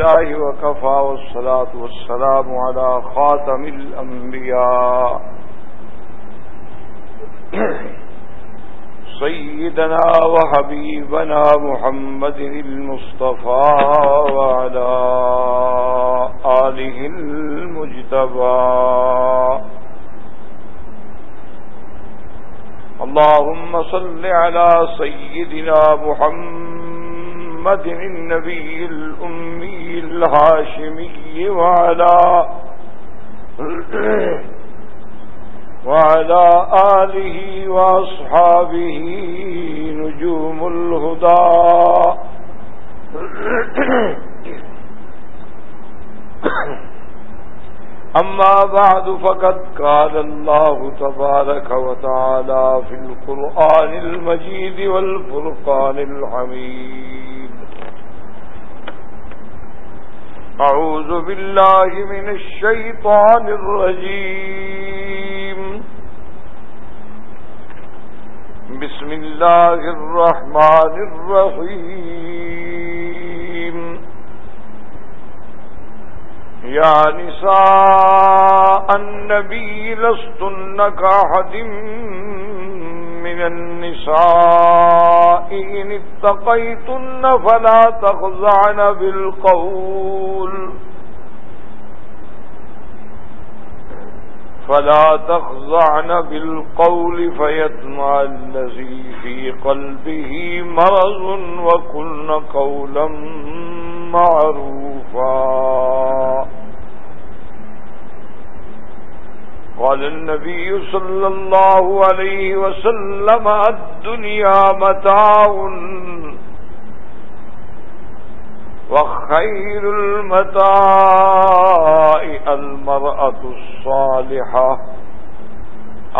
لله وكفى والصلاة والسلام على خاتم الأنبياء. سيدنا وحبيبنا محمد المصطفى وعلى آله المجتبى. اللهم صل على سيدنا محمد النبي الأمي الهاشمي وعلى وعلى آله وأصحابه نجوم الهدى. أما بعد فقد قال الله تبارك وتعالى في القرآن المجيد والفرقان الحميد. أعوذ بالله من الشيطان الرجيم. بسم الله الرحمن الرحيم. يا نساء النبي لستن كأحد من النساء إن اتقيتن فلا تخزعن بالقول فلا تخزعن بالقول فيتمع الذي في قلبه مرض وكن قولا معروفا. قال النبي صلى الله عليه وسلم الدنيا متاع وخير المتاع المرأة الصالحة.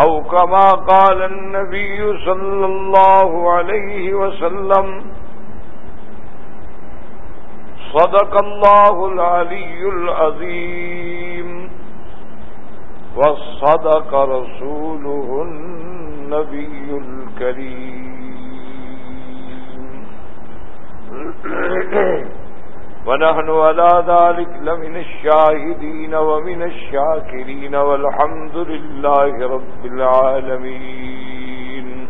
أو كما قال النبي صلى الله عليه وسلم صدق الله العلي العظيم. وصدق رسوله النبي الكريم. ونحن على ذلك لمن الشاهدين ومن الشاكرين والحمد لله رب العالمين.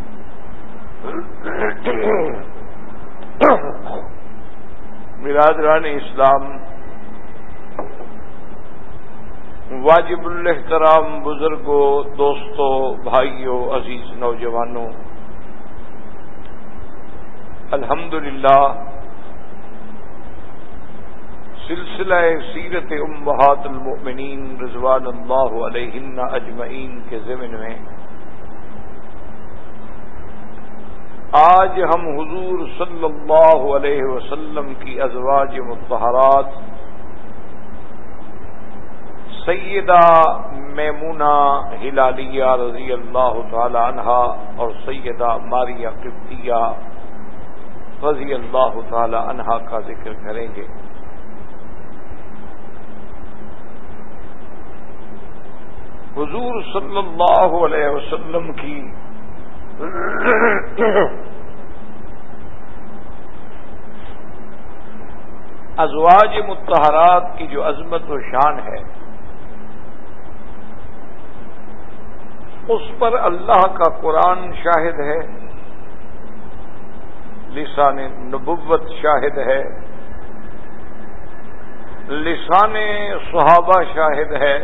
برادران اسلام. واجب الحترام بزرگوں، دوستوں، بھائیوں، عزیز نوجوانوں۔ الحمد للہ سلسلہ سیرت امہات المؤمنین رضوان اللہ علیہ اجمعین کے ضمن میں آج ہم حضور صلی اللہ علیہ وسلم کی ازواج متحرات سیدہ میمونہ ہلالیہ رضی اللہ تعالی عنہا اور سیدہ ماریہ قبطیہ رضی اللہ تعالی عنہا کا ذکر کریں گے۔ حضور صلی اللہ علیہ وسلم کی ازواج متحرات کی جو عظمت و شان ہے اس پر اللہ کا قرآن شاہد ہے، لسان نبوت شاہد ہے، لسان صحابہ شاہد ہے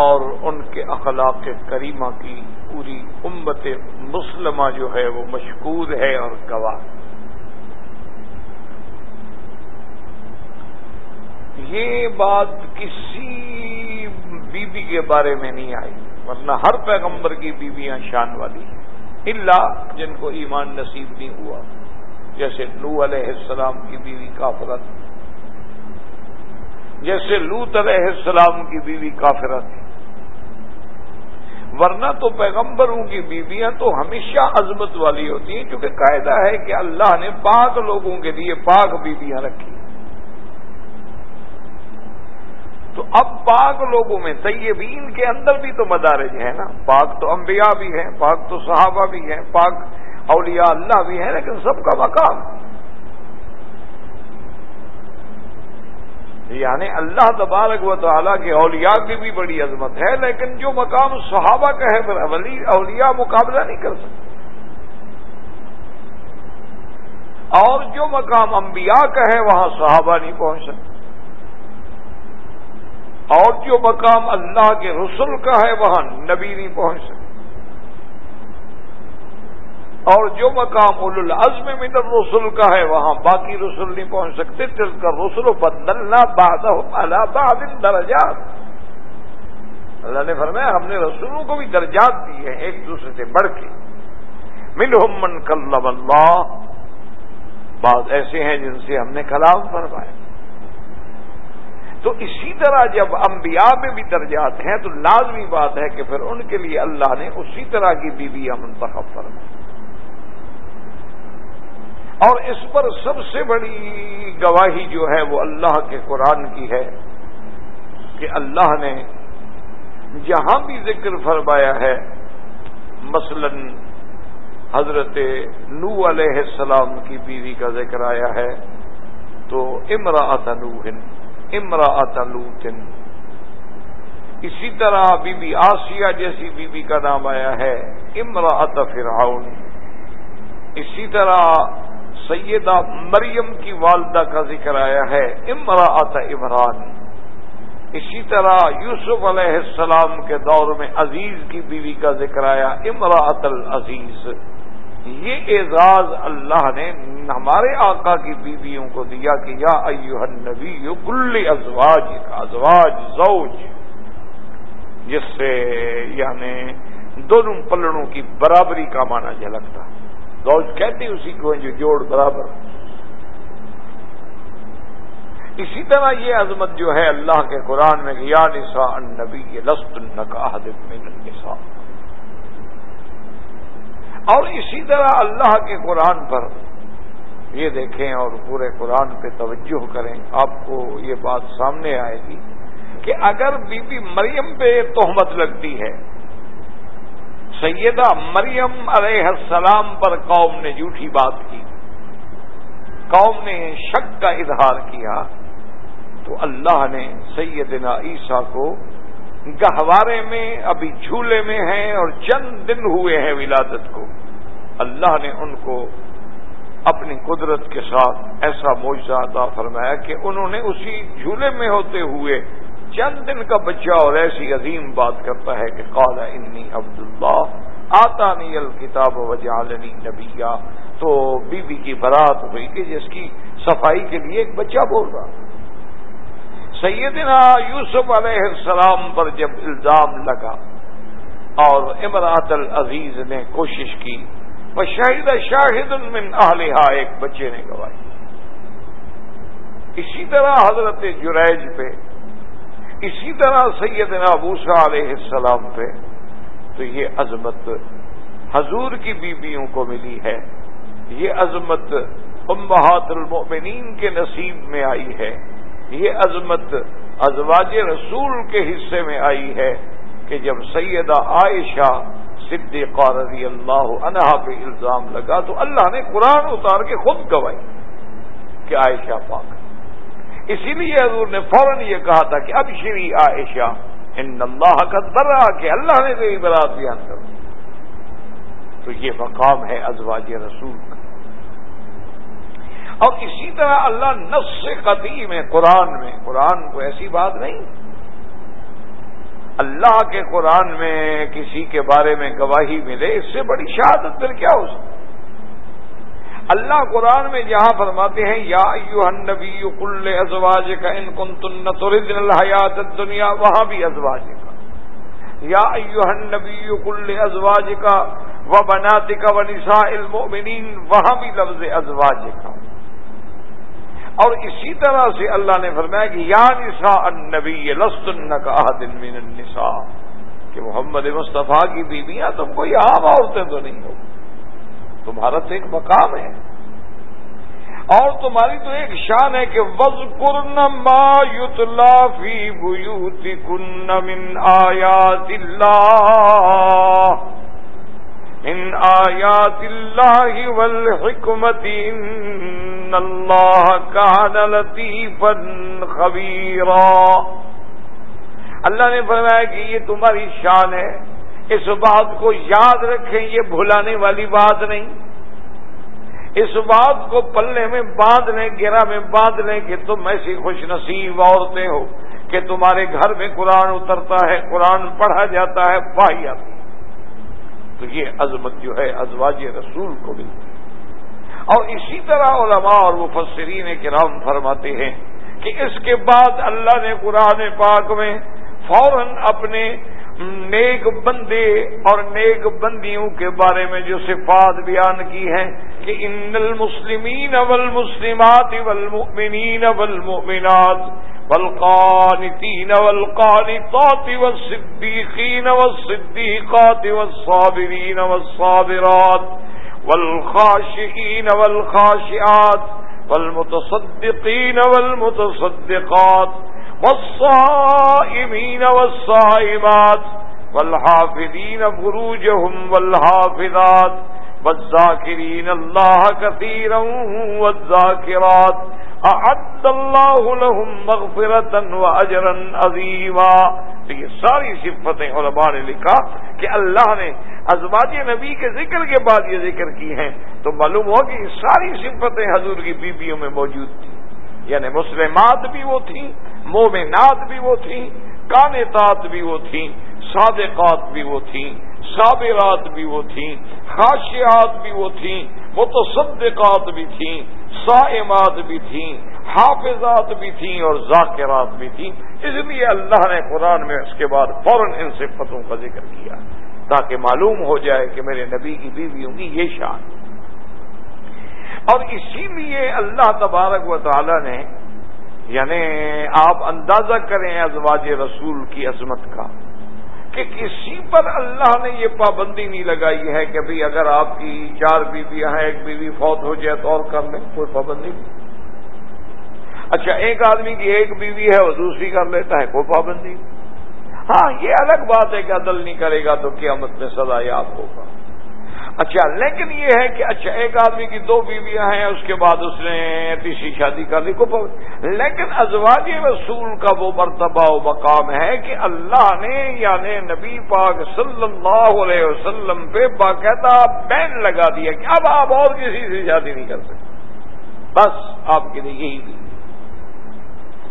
اور ان کے اخلاق کریمہ کی پوری امت مسلمہ جو ہے وہ مشکور ہے اور گواہ۔ یہ بات کسی بیوی کے بارے میں نہیں آئی ورنہ ہر پیغمبر کی بیویاں شان والی ہیں۔ اللہ جن کو ایمان نصیب نہیں ہوا، جیسے نو علیہ السلام کی بیوی کافرت جیسے لوت علیہ السلام کی بیوی کافرت ورنہ تو پیغمبروں کی بیویاں تو ہمیشہ عظمت والی ہوتی ہیں، کیونکہ قاعدہ ہے کہ اللہ نے پاک لوگوں کے لیے پاک بیویاں رکھی۔ تو اب پاک لوگوں میں طیبین کے اندر بھی تو مدارج ہیں نا۔ پاک تو انبیاء بھی ہیں، پاک تو صحابہ بھی ہیں، پاک اولیاء اللہ بھی ہیں، لیکن سب کا مقام۔ یعنی اللہ تبارک و تعالیٰ کے اولیاء کی بھی بڑی عظمت ہے، لیکن جو مقام صحابہ کا ہے، پھر اولیاء مقابلہ نہیں کر سکتے۔ اور جو مقام انبیاء کا ہے، وہاں صحابہ نہیں پہنچ سکتے۔ اور جو مقام اللہ کے رسول کا ہے وہاں نبی نہیں پہنچ سکتے اور جو مقام اول العزم من الرسل کا ہے وہاں باقی رسول نہیں پہنچ سکتے۔ جس کا رسول بدلنا باد اللہ درجات۔ اللہ نے فرمایا، ہم نے رسولوں کو بھی درجات دی ہیں ایک دوسرے سے بڑھ کے۔ منہم من کلم اللہ۔ بعض ایسے ہیں جن سے ہم نے کلام فرمایا۔ تو اسی طرح جب انبیاء میں بھی درجات ہیں تو لازمی بات ہے کہ پھر ان کے لیے اللہ نے اسی طرح کی بیویاں منتخب فرمائی۔ اور اس پر سب سے بڑی گواہی جو ہے وہ اللہ کے قرآن کی ہے کہ اللہ نے جہاں بھی ذکر فرمایا ہے، مثلا حضرت نو علیہ السلام کی بیوی کا ذکر آیا ہے، تو امرا تنوہن امرا تلوتن اسی طرح بی بی آسیہ جیسی بیوی کا نام آیا ہے امرا فرعون. اسی طرح سیدہ مریم کی والدہ کا ذکر آیا ہے امرا عمران. اسی طرح یوسف علیہ السلام کے دور میں عزیز کی بیوی کا ذکر آیا امرا العزیز. یہ اعزاز اللہ نے ہمارے آقا کی بیویوں کو دیا کہ یا ایوہ النبی کل ازواج کا ازواج زوج، جس سے یعنی دونوں پلڑوں کی برابری کا معنی جھلکتا زوج کہتے اسی کو جو جوڑ برابر۔ اسی طرح یہ عظمت جو ہے اللہ کے قرآن میں یا نساء النبی لست النکاح من النساء۔ اور اسی طرح اللہ کے قرآن پر یہ دیکھیں اور پورے قرآن پہ توجہ کریں، آپ کو یہ بات سامنے آئے گی کہ اگر بی بی مریم پہ تہمت لگتی ہے، سیدہ مریم علیہ السلام پر قوم نے جھوٹی بات کی، قوم نے شک کا اظہار کیا، تو اللہ نے سیدنا عیسیٰ کو گہوارے میں، ابھی جھولے میں ہیں اور چند دن ہوئے ہیں ولادت کو۔ اللہ نے ان کو اپنی قدرت کے ساتھ ایسا معجزہ عطا فرمایا کہ انہوں نے اسی جھولے میں ہوتے ہوئے چند دن کا بچہ اور ایسی عظیم بات کرتا ہے کہ قال انی عبداللہ آتا نی الکتاب وجالنی نبیا۔ تو بی بی کی برات ہوئی کہ جس کی صفائی کے لیے ایک بچہ بول رہا۔ سیدنا یوسف علیہ السلام پر جب الزام لگا اور امراط العزیز نے کوشش کی وہ شاہد شاہد من اہلیہ ایک بچے نے گواہی اسی طرح حضرت جریج پہ، اسی طرح سیدنا ابوسا علیہ السلام پہ تو یہ عظمت حضور کی بیویوں کو ملی ہے۔ یہ عظمت امہات المؤمنین کے نصیب میں آئی ہے۔ یہ عظمت ازواج رسول کے حصے میں آئی ہے کہ جب سیدہ عائشہ صدیقہ رضی اللہ عنہا پہ الزام لگا تو اللہ نے قرآن اتار کے خود گوائی کہ عائشہ پاک اسی لیے حضور نے فوراً یہ کہا تھا کہ اب شری عائشہ، ان اللہ کا برا، کہ اللہ نے تیری برات بیان کر تو یہ مقام ہے ازواج رسول اور اسی طرح اللہ نس قدیم ہے قرآن میں۔ قرآن کو ایسی بات نہیں۔ اللہ کے قرآن میں کسی کے بارے میں گواہی ملے، اس سے بڑی شہادت پھر کیا ہو سکتی؟ اللہ قرآن میں جہاں فرماتے ہیں، یا نبی کل ازواج کا ان کن تن الحیات دنیا وہاں بھی ازواج کا یا نبی کل ازواج کا و بناتے کا و نسا المومنین وہاں بھی لفظ ازواج کا اور اسی طرح سے اللہ نے فرمایا کہ یا نسا النبی لسن کا دن من النساء، کہ محمد مصطفیٰ کی بیویاں تم کوئی عام عورتیں تو نہیں ہو۔ تمہارا تو ایک مقام ہے۔ اور تمہاری تو ایک شان ہے کہ وز کرن ما فی بوتی کن من آیات اللہ ان آیات اللہ والحکمت ان ان اللہ کان لطیفا خبیرا۔ اللہ نے فرمایا کہ یہ تمہاری شان ہے، اس بات کو یاد رکھیں، یہ بھلانے والی بات نہیں۔ اس بات کو پلے میں باندھ لیں گرا میں باندھ لیں کہ تم ایسی خوش نصیب عورتیں ہو کہ تمہارے گھر میں قرآن اترتا ہے، قرآن پڑھا جاتا ہے، پائی آتی تو یہ عظمت جو ہے، ازواج رسول کو ملتی اور اسی طرح علماء اور مفسرین کرام فرماتے ہیں کہ اس کے بعد اللہ نے قرآن پاک میں فوراً اپنے نیک بندے اور نیک بندیوں کے بارے میں جو صفات بیان کی ہیں کہ ان المسلمین والمسلمات والمؤمنین والمؤمنات والقانتين والقانطات والصديقين والصديقات والصابرين والصابرات والخاشئين والخاشئات والمتصدقين والمتصدقات والصائمين والصائمات والحافظين فروجهم والحافظات والذاكرين الله كثيرا والذاكرات اعد اللہ لهم مغفرتا و اجرا عظیما تو یہ ساری صفتیں علماء نے لکھا کہ اللہ نے ازواج نبی کے ذکر کے بعد یہ ذکر کی ہیں تو معلوم ہو کہ یہ ساری صفتیں حضور کی بیویوں میں موجود تھیں یعنی مسلمات بھی وہ تھیں، مومنات بھی وہ تھیں کانتات بھی وہ تھیں، صادقات بھی وہ تھیں، صابرات بھی وہ تھیں خاشیات بھی وہ تھیں، متصدقات بھی تھیں سائمات بھی تھیں، حافظات بھی تھیں اور ذاکرات بھی تھیں۔ اس لیے اللہ نے قرآن میں اس کے بعد فوراً ان صفتوں کا ذکر کیا، تاکہ معلوم ہو جائے کہ میرے نبی کی بیویوں کی یہ شان۔ اور اسی لیے اللہ تبارک و تعالی نے یعنی آپ اندازہ کریں ازواج رسول کی عظمت کا۔ کہ کسی پر اللہ نے یہ پابندی نہیں لگائی ہے کہ بھائی اگر آپ کی چار بیویاں ہیں، ایک بیوی فوت ہو جائے تو اور کر لیں، کوئی پابندی نہیں۔ اچھا ایک آدمی کی ایک بیوی ہے وہ دوسری کر لیتا ہے، کوئی پابندی نہیں۔ ہاں یہ الگ بات ہے کہ عدل نہیں کرے گا تو قیامت میں سزا یاد ہوگا۔ اچھا لیکن یہ ہے کہ اچھا ایک آدمی کی دو بیویاں ہیں، اس کے بعد اس نے تیسری شادی کر لی کو لیکن ازواج رسول کا وہ مرتبہ و مقام ہے کہ اللہ نے یعنی نبی پاک صلی اللہ علیہ وسلم پہ باقاعدہ بین لگا دیا کہ اب آپ اور کسی سے شادی نہیں کر سکتے۔ بس آپ کے لیے یہی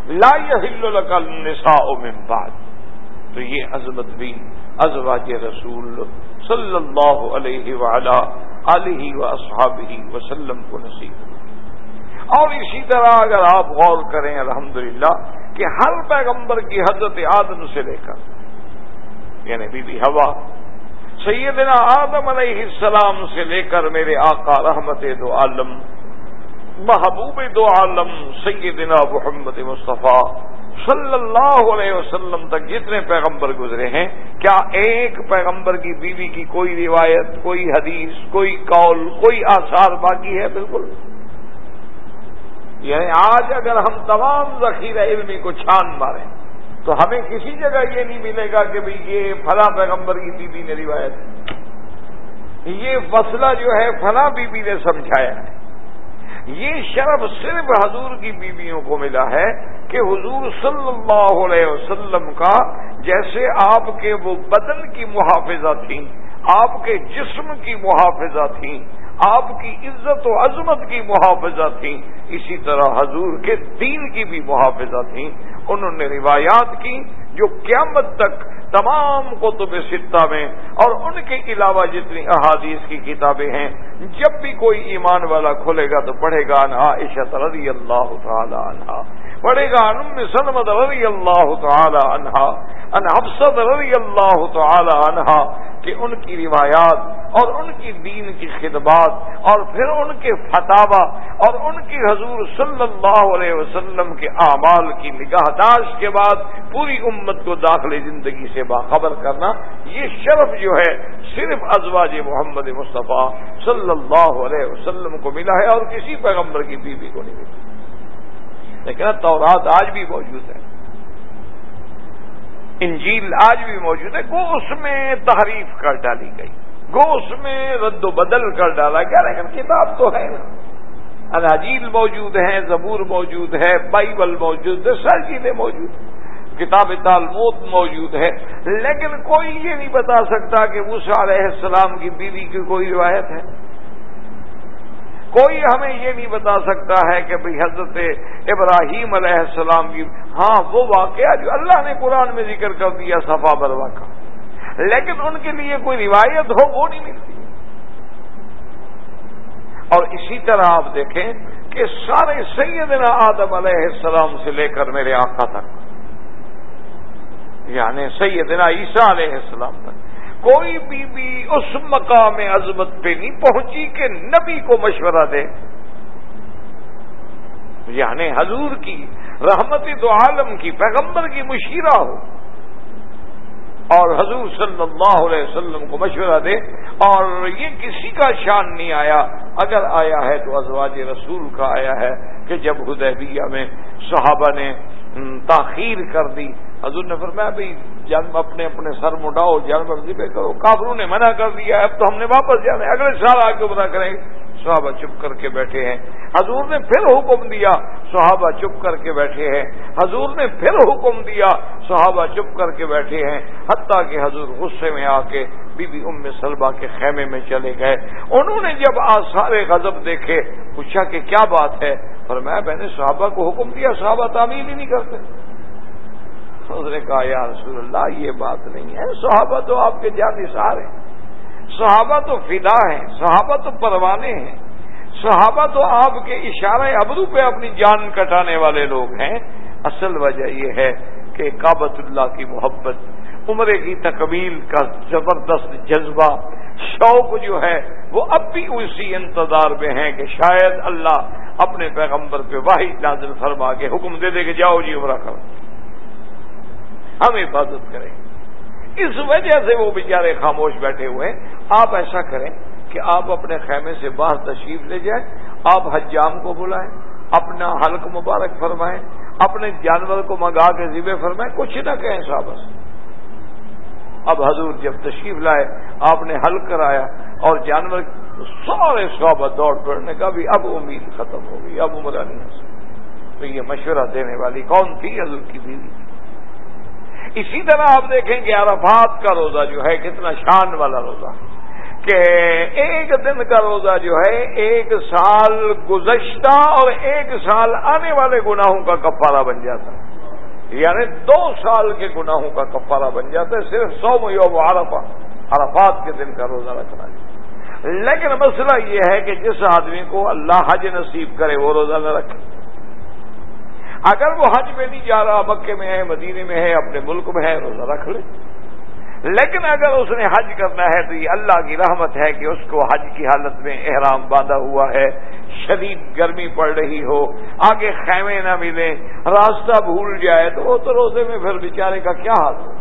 لا النساء من بعد۔ تو یہ عظمت بھی ازواج رسول صلی اللہ علیہ وعلا علیہ و اصحاب وسلم کو نصیب اور اسی طرح اگر آپ غور کریں الحمدللہ کہ ہر پیغمبر کی حضرت آدم سے لے کر یعنی بی بی ہوا سیدنا آدم علیہ السلام سے لے کر میرے آقا رحمت دو عالم، محبوب دو عالم، سیدنا محمد مصطفیٰ صلی اللہ علیہ وسلم تک جتنے پیغمبر گزرے ہیں، کیا ایک پیغمبر کی بیوی کی کوئی روایت، کوئی حدیث، کوئی قول، کوئی آثار باقی ہے؟ بالکل۔ یعنی آج اگر ہم تمام ذخیرہ علمی کو چھان ماریں، تو ہمیں کسی جگہ یہ نہیں ملے گا کہ بھئی یہ فلاں پیغمبر کی بیوی نے روایت۔ یہ مسئلہ جو ہے، فلاں بیوی نے سمجھایا ہے۔ یہ شرف صرف حضور کی بیویوں کو ملا ہے کہ حضور صلی اللہ علیہ وسلم کا جیسے آپ کے وہ بدن کی محافظہ تھیں، آپ کے جسم کی محافظہ تھیں، آپ کی عزت و عظمت کی محافظہ تھیں، اسی طرح حضور کے دین کی بھی محافظہ تھیں۔ انہوں نے روایات کی جو قیامت تک تمام کتب سطح میں اور ان کے علاوہ جتنی احادیث کی کتابیں ہیں، جب بھی کوئی ایمان والا کھلے گا تو پڑھے گا انہا عشت رضی اللہ تعالی عنہ پڑھے گا ام سلمت رضی اللہ تعالی عنہا ان حفصت رضی اللہ تعالی عنہا کہ ان کی روایات اور ان کی دین کی خدمات اور پھر ان کے فتوا اور ان کی حضور صلی اللہ علیہ وسلم کے اعمال کی نگاہ داشت کے بعد پوری امت کو داخل زندگی سے باخبر کرنا یہ شرف جو ہے صرف ازواج محمد مصطفیٰ صلی اللہ علیہ وسلم کو ملا ہے اور کسی پیغمبر کی بیوی کو نہیں ملا لیکن تورات آج بھی موجود ہے۔ انجیل آج بھی موجود ہے۔ گو اس میں تحریف کر ڈالی گئی۔ گو اس میں رد و بدل کر ڈالا گیا۔ لیکن کتاب تو ہے۔ اناجیل موجود ہیں زبور موجود ہے، بائبل موجود ہے سر چیزیں موجود ہیں۔ کتاب تعلموت موجود ہے۔ لیکن کوئی یہ نہیں بتا سکتا کہ موسا علیہ السلام کی بیوی کی کوئی روایت ہے۔ کوئی ہمیں یہ نہیں بتا سکتا ہے کہ بھئی حضرت ابراہیم علیہ السلام کی ہاں وہ واقعہ جو اللہ نے قرآن میں ذکر کر دیا، صفا بروا کا۔ لیکن ان کے لیے کوئی روایت ہو، وہ نہیں ملتی۔ اور اسی طرح آپ دیکھیں کہ سارے سیدنا آدم علیہ السلام سے لے کر میرے آقا تک یعنی سیدنا عیسیٰ علیہ السلام تک۔ کوئی بی بی اس مقام عظمت پہ نہیں پہنچی کہ نبی کو مشورہ دے۔ یعنی حضور کی رحمت دو عالم کی، پیغمبر کی مشیرہ ہو۔ اور حضور صلی اللہ علیہ وسلم کو مشورہ دے۔ اور یہ کسی کا شان نہیں آیا۔ اگر آیا ہے تو ازواج رسول کا آیا ہے کہ جب حدیبیہ میں صحابہ نے تاخیر کر دی۔ حضور نے فرمایا بھائی جنم اپنے اپنے سر مڈاؤ جانور ذبح کرو۔ کافروں نے منع کر دیا، اب تو ہم نے واپس جانا ہے۔ اگلے سال آ کے بتا کریں، صحابہ چپ کر کے بیٹھے ہیں۔ حضور نے پھر حکم دیا، صحابہ چپ کر کے بیٹھے ہیں۔ حضور نے پھر حکم دیا، صحابہ چپ کر کے بیٹھے ہیں۔ حتیٰ کہ حضور غصے میں آ کے بی بی ام سلبا کے خیمے میں چلے گئے۔ انہوں نے جب آثار غضب دیکھے، پوچھا کہ کیا بات ہے؟ پر میں نے صحابہ کو حکم دیا، صحابہ تعمیل ہی نہیں کرتے۔ اس نے کہا، یا رسول اللہ، یہ بات نہیں ہے۔ صحابہ تو آپ کے جانسار ہیں۔ صحابہ تو فدا ہیں، صحابہ تو پروانے ہیں۔ صحابہ تو آپ کے اشارہ ابرو پہ اپنی جان کٹانے والے لوگ ہیں۔ اصل وجہ یہ ہے کہ کابت اللہ کی محبت، عمرے کی تکمیل کا زبردست جذبہ، شوق جو ہے، وہ اب بھی اسی انتظار میں ہیں کہ شاید اللہ اپنے پیغمبر پہ واحد نازل فرما کے حکم دے دے کہ جاؤ جی عمرہ کرو۔ ہم حفاظت کریں۔ اس وجہ سے وہ بیچارے خاموش بیٹھے ہوئے آپ ایسا کریں کہ آپ اپنے خیمے سے باہر تشریف لے جائیں، آپ حجام کو بلائیں، اپنا حلق مبارک فرمائیں، اپنے جانور کو منگا کے ذبے فرمائیں، کچھ نہ کہیں صاحب اب حضور جب تشریف لائے، آپ نے حل کرایا اور جانور سارے صحابت دوڑ پڑنے کا بھی اب امید ختم ہو گئی، اب عمرہ نہیں ہو سکتی تو یہ مشورہ دینے والی کون تھی؟ حضور کی بیوی اسی طرح آپ دیکھیں کہ عرفات کا روزہ جو ہے کتنا شان والا روزہ کہ ایک دن کا روزہ جو ہے ایک سال گزشتہ اور ایک سال آنے والے گناہوں کا کفارہ بن جاتا ہے۔ یعنی دو سال کے گناہوں کا کفارہ بن جاتا ہے، صرف سو یوم عرفہ، عرفات کے دن کا روزہ رکھنا۔ ہے لیکن مسئلہ یہ ہے کہ جس آدمی کو اللہ حج نصیب کرے، وہ روزہ نہ رکھے۔ اگر وہ حج میں نہیں جا رہا، مکے میں ہے، مدینے میں ہے، اپنے ملک میں ہے، روزہ رکھ لے۔ لیکن اگر اس نے حج کرنا ہے تو یہ اللہ کی رحمت ہے کہ اس کو حج کی حالت میں احرام باندھا ہوا ہے۔ شدید گرمی پڑ رہی ہو، آگے خیمے نہ ملیں، راستہ بھول جائے تو وہ تو روزے میں پھر بیچارے کا کیا حال ہو؟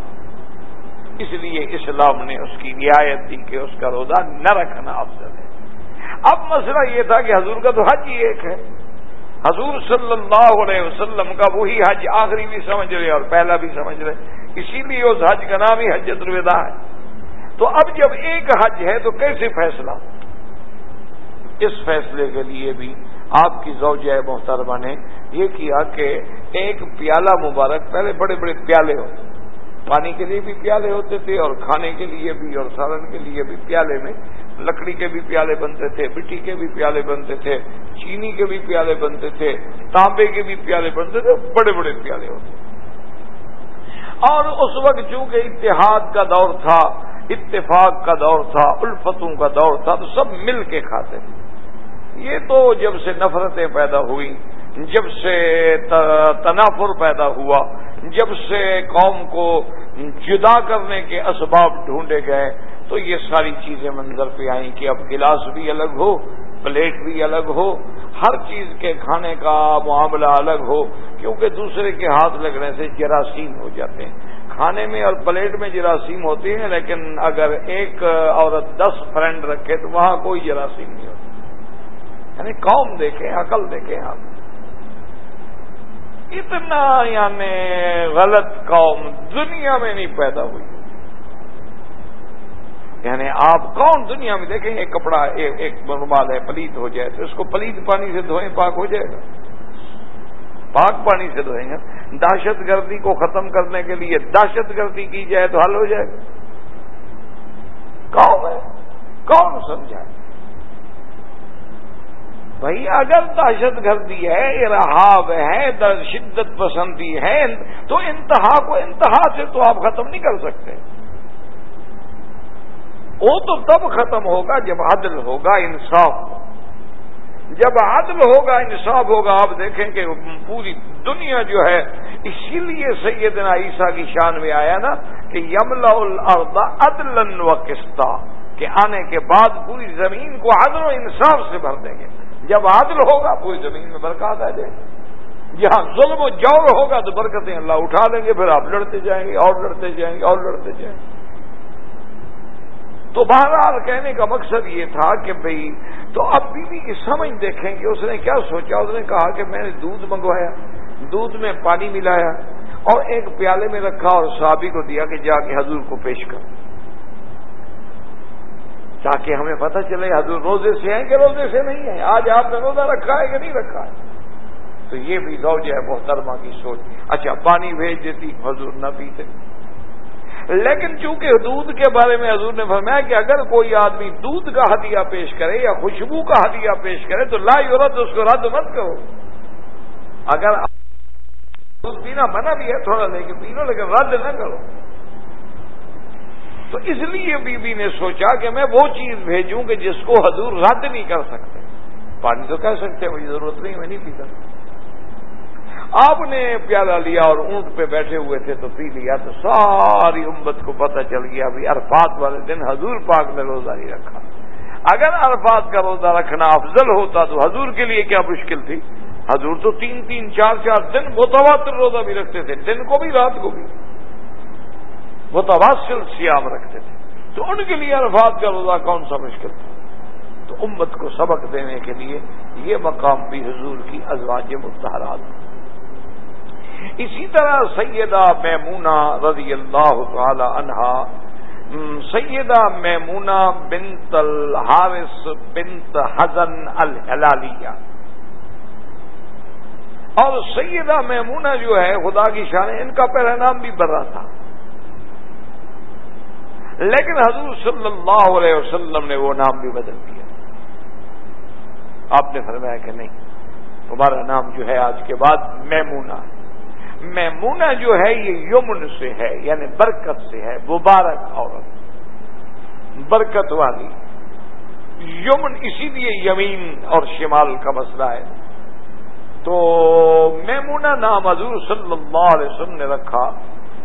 اس لیے اسلام نے اس کی رعایت دی کہ اس کا روزہ نہ رکھنا افضل ہے۔ اب مسئلہ یہ تھا کہ حضور کا تو حج ہی ایک ہے۔ حضور صلی اللہ علیہ وسلم کا وہی حج آخری بھی سمجھ رہے اور پہلا بھی سمجھ رہے، اسی لیے اس حج کا نام ہی حجت الوداع ہے۔ تو اب جب ایک حج ہے تو کیسے فیصلہ؟ اس فیصلے کے لیے بھی آپ کی زوجہ محترمہ نے یہ کیا کہ ایک پیالہ مبارک، پہلے بڑے بڑے پیالے ہو پانی کے لیے بھی پیالے ہوتے تھے اور کھانے کے لیے بھی اور سالن کے لیے بھی پیالے میں لکڑی کے بھی پیالے بنتے تھے، مٹی کے بھی پیالے بنتے تھے، چینی کے بھی پیالے بنتے تھے، تانبے کے بھی پیالے بنتے تھے، بڑے بڑے پیالے ہوتے تھے۔ اور اس وقت چونکہ اتحاد کا دور تھا، اتفاق کا دور تھا، الفتوں کا دور تھا، تو سب مل کے کھاتے تھے۔ یہ تو جب سے نفرتیں پیدا ہوئی جب سے تنافر پیدا ہوا، جب سے قوم کو جدا کرنے کے اسباب ڈھونڈے گئے تو یہ ساری چیزیں منظر پہ آئیں کہ اب گلاس بھی الگ ہو، پلیٹ بھی الگ ہو، ہر چیز کے کھانے کا معاملہ الگ ہو، کیونکہ دوسرے کے ہاتھ لگنے سے جراثیم ہو جاتے ہیں۔ کھانے میں اور پلیٹ میں جراثیم ہوتی ہیں، لیکن اگر ایک عورت دس فرینڈ رکھے تو وہاں کوئی جراثیم نہیں ہوتی یعنی قوم دیکھیں، عقل دیکھیں آپ۔ اتنا یعنی غلط قوم دنیا میں نہیں پیدا ہوئی۔ یعنی آپ کون دنیا میں دیکھیں، ایک کپڑا، ایک رومال ہے، پلیت ہو جائے تو اس کو پلیت پانی سے دھوئیں، پاک ہو جائے گا۔ پاک پانی سے دھوئیں گے۔ دہشت گردی کو ختم کرنے کے لیے دہشت گردی کی جائے تو حل ہو جائے گا۔ کون ہے؟ کون سمجھائے بھائی، اگر دہشت گردی ہے ارحاب ہے شدت پسندی ہے، تو انتہا کو انتہا سے تو آپ ختم نہیں کر سکتے۔ وہ تو تب ختم ہوگا جب عدل ہوگا، انصاف ہوگا جب عدل ہوگا، انصاف ہوگا، آپ دیکھیں کہ پوری دنیا جو ہے، اسی لیے سیدنا عیسیٰ کی شان میں آیا نا کہ یملا الارض عدل و قسطہ کہ آنے کے بعد پوری زمین کو عدل و انصاف سے بھر دیں گے۔ جب عادل ہوگا، پوری زمین میں برکات آ جائے۔ جہاں ظلم و جور ہوگا تو برکتیں اللہ اٹھا لیں گے، پھر آپ لڑتے جائیں گے، اور لڑتے جائیں گے، اور لڑتے جائیں گے۔ تو بہرحال کہنے کا مقصد یہ تھا کہ بھئی، تو اب بیوی کی سمجھ دیکھیں کہ اس نے کیا سوچا؟ اس نے کہا کہ میں نے دودھ منگوایا، دودھ میں پانی ملایا اور ایک پیالے میں رکھا اور صحابی کو دیا کہ جا کے حضور کو پیش کر۔ تاکہ ہمیں پتہ چلے حضور روزے سے ہیں کہ روزے سے نہیں ہیں۔ آج آپ نے روزہ رکھا ہے کہ نہیں رکھا ہے؟ تو یہ بھی جو ہے محترمہ کی سوچ۔ اچھا پانی بھیج دیتی، حضور نہ پیتے۔ لیکن چونکہ دودھ کے بارے میں حضور نے فرمایا کہ اگر کوئی آدمی دودھ کا ہدیہ پیش کرے یا خوشبو کا ہدیہ پیش کرے تو لا رد اس کو رد مت کرو۔ اگر دودھ پینا منع بھی ہے تھوڑا لیکن پینو لیکن رد نہ کرو۔ تو اس لیے بی بی نے سوچا کہ میں وہ چیز بھیجوں کہ جس کو حضور رد نہیں کر سکتے۔ پانی تو کہہ سکتے، مجھے ضرورت نہیں، میں نہیں پیتا۔ آپ نے پیالہ لیا اور اونٹ پہ بیٹھے ہوئے تھے تو پی لیا تو ساری امت کو پتہ چل گیا ابھی عرفات والے دن حضور پاک نے روزہ نہیں رکھا۔ اگر عرفات کا روزہ رکھنا افضل ہوتا تو حضور کے لیے کیا مشکل تھی؟ حضور تو تین تین چار چار دن متواتر روزہ بھی رکھتے تھے، دن کو بھی، رات کو بھی۔ وہ تواسل سیام رکھتے تھے۔ تو ان کے لیے عرفات کا روزہ کون سا مشکل تھا؟ تو امت کو سبق دینے کے لیے یہ مقام بھی حضور کی ازواج متحرات۔ اسی طرح سیدہ میمونہ رضی اللہ تعالی عنہا سیدہ میمونہ بنت الحارث بنت حزن الحلالیہ۔ اور سیدہ میمونہ جو ہے، خدا کی شان ان کا پہلا نام بھی برا تھا۔ لیکن حضور صلی اللہ علیہ وسلم نے وہ نام بھی بدل دیا۔ آپ نے فرمایا کہ نہیں، تمہارا نام جو ہے، آج کے بعد میمونا ہے۔ میمونا جو ہے یہ یمن سے ہے یعنی برکت سے ہے، مبارک عورت۔ برکت والی۔ یمن اسی لیے یمین اور شمال کا مسئلہ ہے۔ تو میمونا نام حضور صلی اللہ علیہ وسلم نے رکھا۔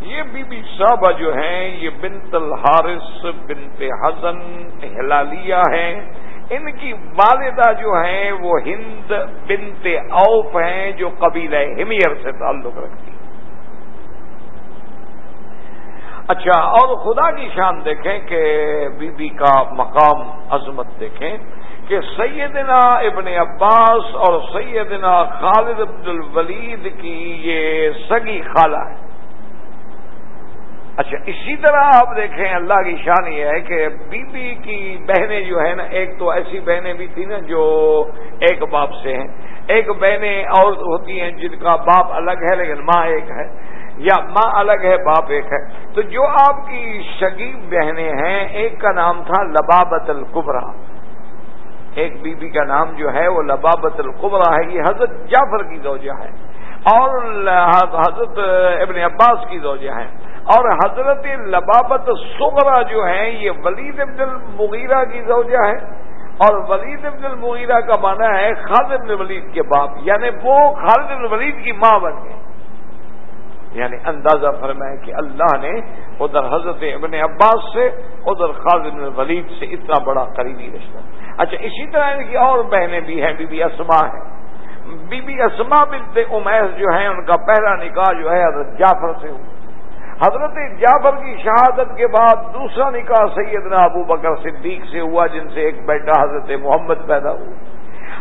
یہ بی بی صاحبہ جو ہیں، یہ بنت الحارث بنت حسن ہلالیہ ہیں۔ ان کی والدہ جو ہیں وہ ہند بنت اوف ہیں جو قبیلہ ہمیر سے تعلق رکھتی اچھا اور خدا کی شان دیکھیں کہ بی بی کا مقام عظمت دیکھیں کہ سیدنا ابن عباس اور سیدنا خالد عبد الولید کی یہ سگی خالہ ہے۔ اچھا اسی طرح آپ دیکھیں، اللہ کی شان یہ ہے کہ بی بی کی بہنیں جو ہیں نا، ایک تو ایسی بہنیں بھی تھیں نا جو ایک باپ سے ہیں۔ ایک بہنیں اور ہوتی ہیں جن کا باپ الگ ہے، لیکن ماں ایک ہے، یا ماں الگ ہے، باپ ایک ہے۔ تو جو آپ کی شگیب بہنیں ہیں، ایک کا نام تھا لبابت القبرا ایک بی بی کا نام جو ہے، وہ لبابت القبرا ہے، یہ حضرت جعفر کی زوجہ ہے اور حضرت ابن عباس کی زوجہ ہے۔ اور حضرت لبابت سغرا جو ہیں، یہ ولید ابن المغیرہ کی زوجہ ہے اور ولید ابن المغیرہ کا مانا ہے خالد ابن ولید کے باپ یعنی وہ خالد ابن ولید کی ماں بن گئے۔ یعنی اندازہ فرمائے کہ اللہ نے ادھر حضرت ابن عباس سے، ادھر خالد ابن ولید سے اتنا بڑا قریبی رشتہ۔ اچھا اسی طرح ان کی اور بہنیں بھی ہیں، بی بی اسما ہے بی بی اسما بنت امیس جو ہیں، ان کا پہلا نکاح جو ہے، حضرت جعفر سے ہوا۔ حضرت جعفر کی شہادت کے بعد دوسرا نکاح سیدنا ابو بکر صدیق سے ہوا، جن سے ایک بیٹا حضرت محمد پیدا ہوا۔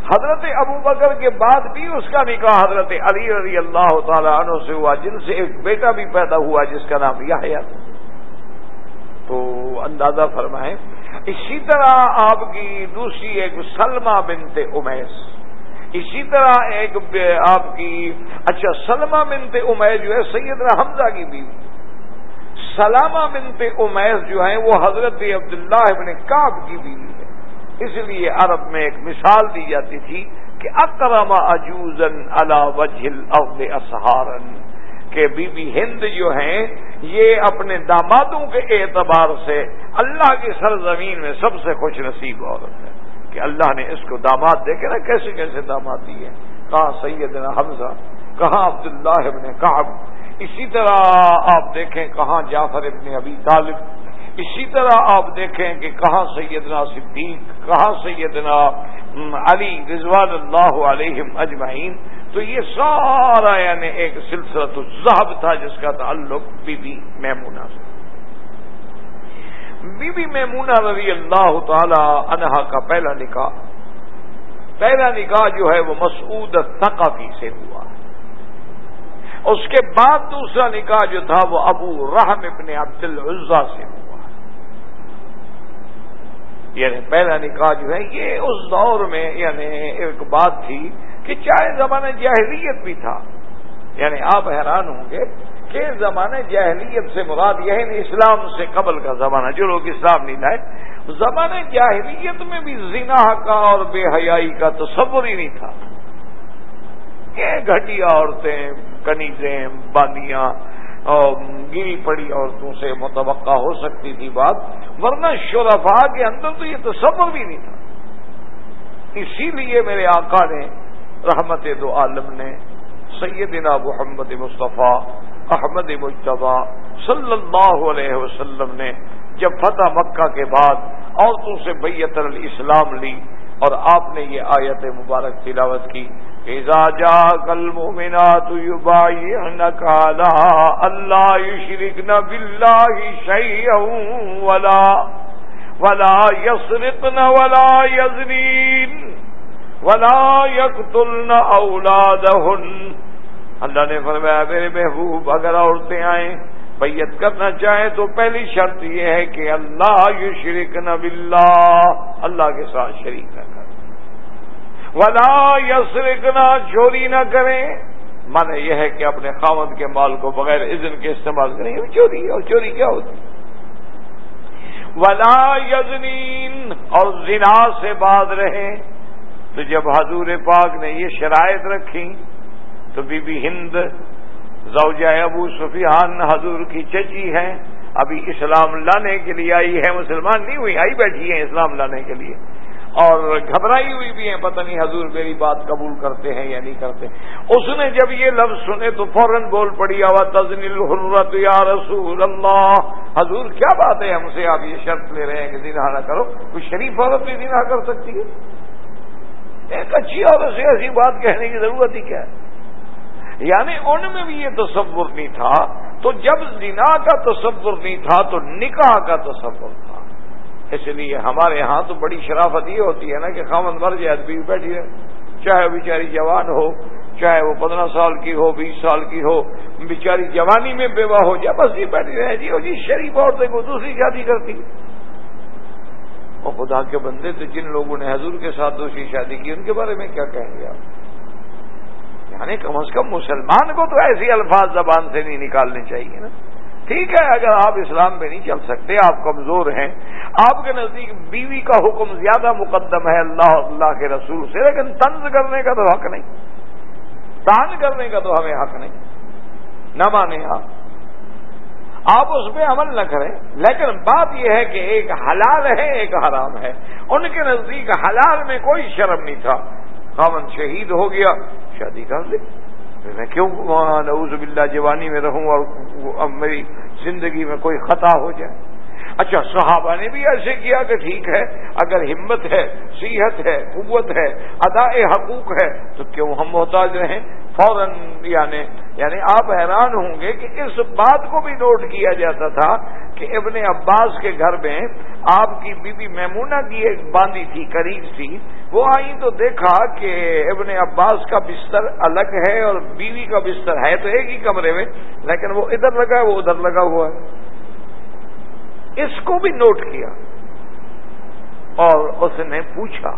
حضرت ابو بکر کے بعد بھی اس کا نکاح حضرت علی رضی اللہ تعالی عنہ سے ہوا، جن سے ایک بیٹا بھی پیدا ہوا، جس کا نام یہ تو اندازہ فرمائیں، اسی طرح آپ کی دوسری ایک سلما بنت امیش اسی طرح ایک آپ کی اچھا سلما بنت امیش جو ہے، سیدنا حمزہ کی بیوی۔ سلامہ بنت امیش جو ہے وہ حضرت عبداللہ ابن کاب کی بیوی ہے اس لیے عرب میں ایک مثال دی جاتی تھی کہ اکرم اجوزن علا وجہ الارض اسہارن کہ بی بی ہند جو ہیں، یہ اپنے دامادوں کے اعتبار سے اللہ کی سرزمین میں سب سے خوش نصیب عورت ہے۔ کہ اللہ نے اس کو داماد دیکھے نا کیسے کیسے داماد دیے؟ کہاں سیدنا حمزہ کہاں عبداللہ ابن کعب اسی طرح آپ دیکھیں کہاں جعفر ابن ابی طالب، اسی طرح آپ دیکھیں کہ کہاں سیدنا صدیق، کہاں سیدنا علی رضوان اللہ علیہم اجمعین۔ تو یہ سارا یعنی ایک سلسلہ تو ذہب تھا جس کا تعلق بی بی میمونہ سے۔ بی بی میمونہ رضی اللہ تعالی عنہا کا پہلا نکاح پہلا نکاح جو ہے وہ مسعود ثقافی سے ہوا۔ ہے اس کے بعد دوسرا نکاح جو تھا وہ ابو رحم ابن عبد العزا سے ہوا۔ یعنی پہلا نکاح جو ہے یہ اس دور میں یعنی ایک بات تھی کہ چاہے زمانہ جاہلیت بھی تھا۔ یعنی آپ حیران ہوں گے کہ زمانے جاہلیت سے مراد یہ ہے اسلام سے قبل کا زمانہ، جو لوگ اسلام نہیں لائے زمانے جاہلیت میں بھی زنا کا اور بے حیائی کا تصور ہی نہیں تھا۔ یہ گھٹیا عورتیں، کنیزیں، باندیاں گری پڑی عورتوں سے متوقع ہو سکتی تھی بات، ورنہ شرفا کے اندر تو یہ تصور بھی نہیں تھا۔ اسی لیے میرے آقا نے رحمت دو عالم نے سیدنا محمد مصطفیٰ، احمد مشتبہ صلی اللہ علیہ وسلم نے جب فتح مکہ کے بعد عورتوں سے بیت الاسلام لی اور آپ نے یہ آیت مبارک تلاوت کی اذا جاءك المؤمنات يبايعنك على الله يشركن بالله شيئا ولا ولا يسرقن ولا يزنين، ولا يقتلن اولادهن اللہ نے فرمایا، میرے محبوب، اگر عورتیں آئیں بیت کرنا چاہیں، تو پہلی شرط یہ ہے کہ اللہ یشرکن باللہ اللہ کے ساتھ شریک نہ ولا یسرکنا چوری نہ کریں۔ مانے یہ ہے کہ اپنے خامد کے مال کو بغیر اذن کے استعمال کریں۔ یہ چوری اور چوری کیا ہوتی؟ ولا یزنین اور زنا سے بعد رہیں۔ تو جب حضور پاک نے یہ شرائط رکھی، تو بی بی ہند، زوجہ ابو سفیان، حضور کی چچی ہیں، ابھی اسلام لانے کے لیے آئی ہے، مسلمان نہیں ہوئی، آئی بیٹھی ہیں اسلام لانے کے لیے۔ اور گھبرائی ہوئی بھی ہیں، پتہ نہیں حضور میری بات قبول کرتے ہیں یا نہیں کرتے اس نے جب یہ لفظ سنے تو فوراً بول پڑی، آوا تزن الحرت یا رسول اللہ حضور، کیا بات ہے؟ ہم سے آپ یہ شرط لے رہے ہیں کہ دنہا نہ کرو۔ کوئی شریف عورت بھی دنہا کر سکتی ہے؟ ایک اچھی عورت سے ایسی بات کہنے کی ضرورت ہی کیا ہے؟ یعنی ان میں بھی یہ تصور نہیں تھا۔ تو جب زنا کا تصور نہیں تھا تو نکاح کا تصور تھا۔ اس لیے ہمارے یہاں تو بڑی شرافت یہ ہوتی ہے نا کہ خامن مر جائے بیوی بیٹھی ہے چاہے بیچاری جوان ہو، چاہے وہ پندرہ سال کی ہو، بیس سال کی ہو، بیچاری جوانی میں بیوہ ہو جائے، بس یہ بیٹھی رہے۔ جی وہ جی شریف عورتیں کو دوسری شادی کرتی۔ اور خدا کے بندے تو جن لوگوں نے حضور کے ساتھ دوسری شادی کی، ان کے بارے میں کیا کہیں گے آپ؟ یعنی کم از کم مسلمان کو تو ایسی الفاظ زبان سے نہیں نکالنے چاہیے نا۔ ٹھیک ہے، اگر آپ اسلام میں نہیں چل سکتے، آپ کمزور ہیں۔ آپ کے نزدیک بیوی کا حکم زیادہ مقدم ہے اللہ اللہ کے رسول سے، لیکن طنز کرنے کا تو حق نہیں۔ تان کرنے کا تو ہمیں حق نہیں۔ نہ مانیں آپ۔ آپ اس پہ عمل نہ کریں، لیکن بات یہ ہے کہ ایک حلال ہے، ایک حرام ہے۔ ان کے نزدیک حلال میں کوئی شرم نہیں تھا۔ خامن شہید ہو گیا، شادی کر لی۔ میں کیوں؟ نعوذ باللہ جوانی میں رہوں اور اب میری زندگی میں کوئی خطا ہو جائے۔ اچھا صحابہ نے بھی ایسے کیا کہ ٹھیک ہے، اگر ہمت ہے، صحت ہے، قوت ہے ادا حقوق ہے، تو کیوں ہم محتاج رہیں؟ فوراً یعنی یعنی آپ حیران ہوں گے کہ اس بات کو بھی نوٹ کیا جاتا تھا کہ ابن عباس کے گھر میں آپ کی بی بی میمونہ کی ایک باندھی تھی، قریب تھی۔ وہ آئی تو دیکھا کہ ابن عباس کا بستر الگ ہے اور بیوی کا بستر ہے تو ایک ہی کمرے میں، لیکن وہ ادھر لگا ہے، وہ ادھر لگا ہوا ہے۔ اس کو بھی نوٹ کیا۔ اور اس نے پوچھا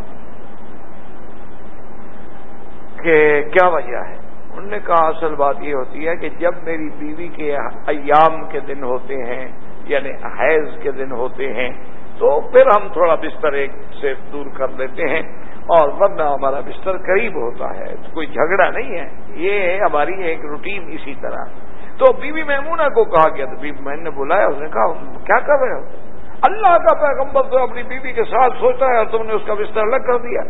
کہ کیا وجہ ہے؟ انہوں نے کہا، اصل بات یہ ہوتی ہے کہ جب میری بیوی کے ایام کے دن ہوتے ہیں یعنی حیض کے دن ہوتے ہیں، تو پھر ہم تھوڑا بستر ایک سے دور کر لیتے ہیں اور ورنہ ہمارا بستر قریب ہوتا ہے، کوئی جھگڑا نہیں ہے۔ یہ ہماری ایک روٹین اسی طرح۔ تو بی بی میمونہ کو کہا گیا، تو بی میں نے بلایا، اس نے کہا کیا کر رہے ہو اللہ کا پیغمبر تو اپنی بیوی کے ساتھ سوچا ہے اور تم نے اس کا بستر الگ کر دیا۔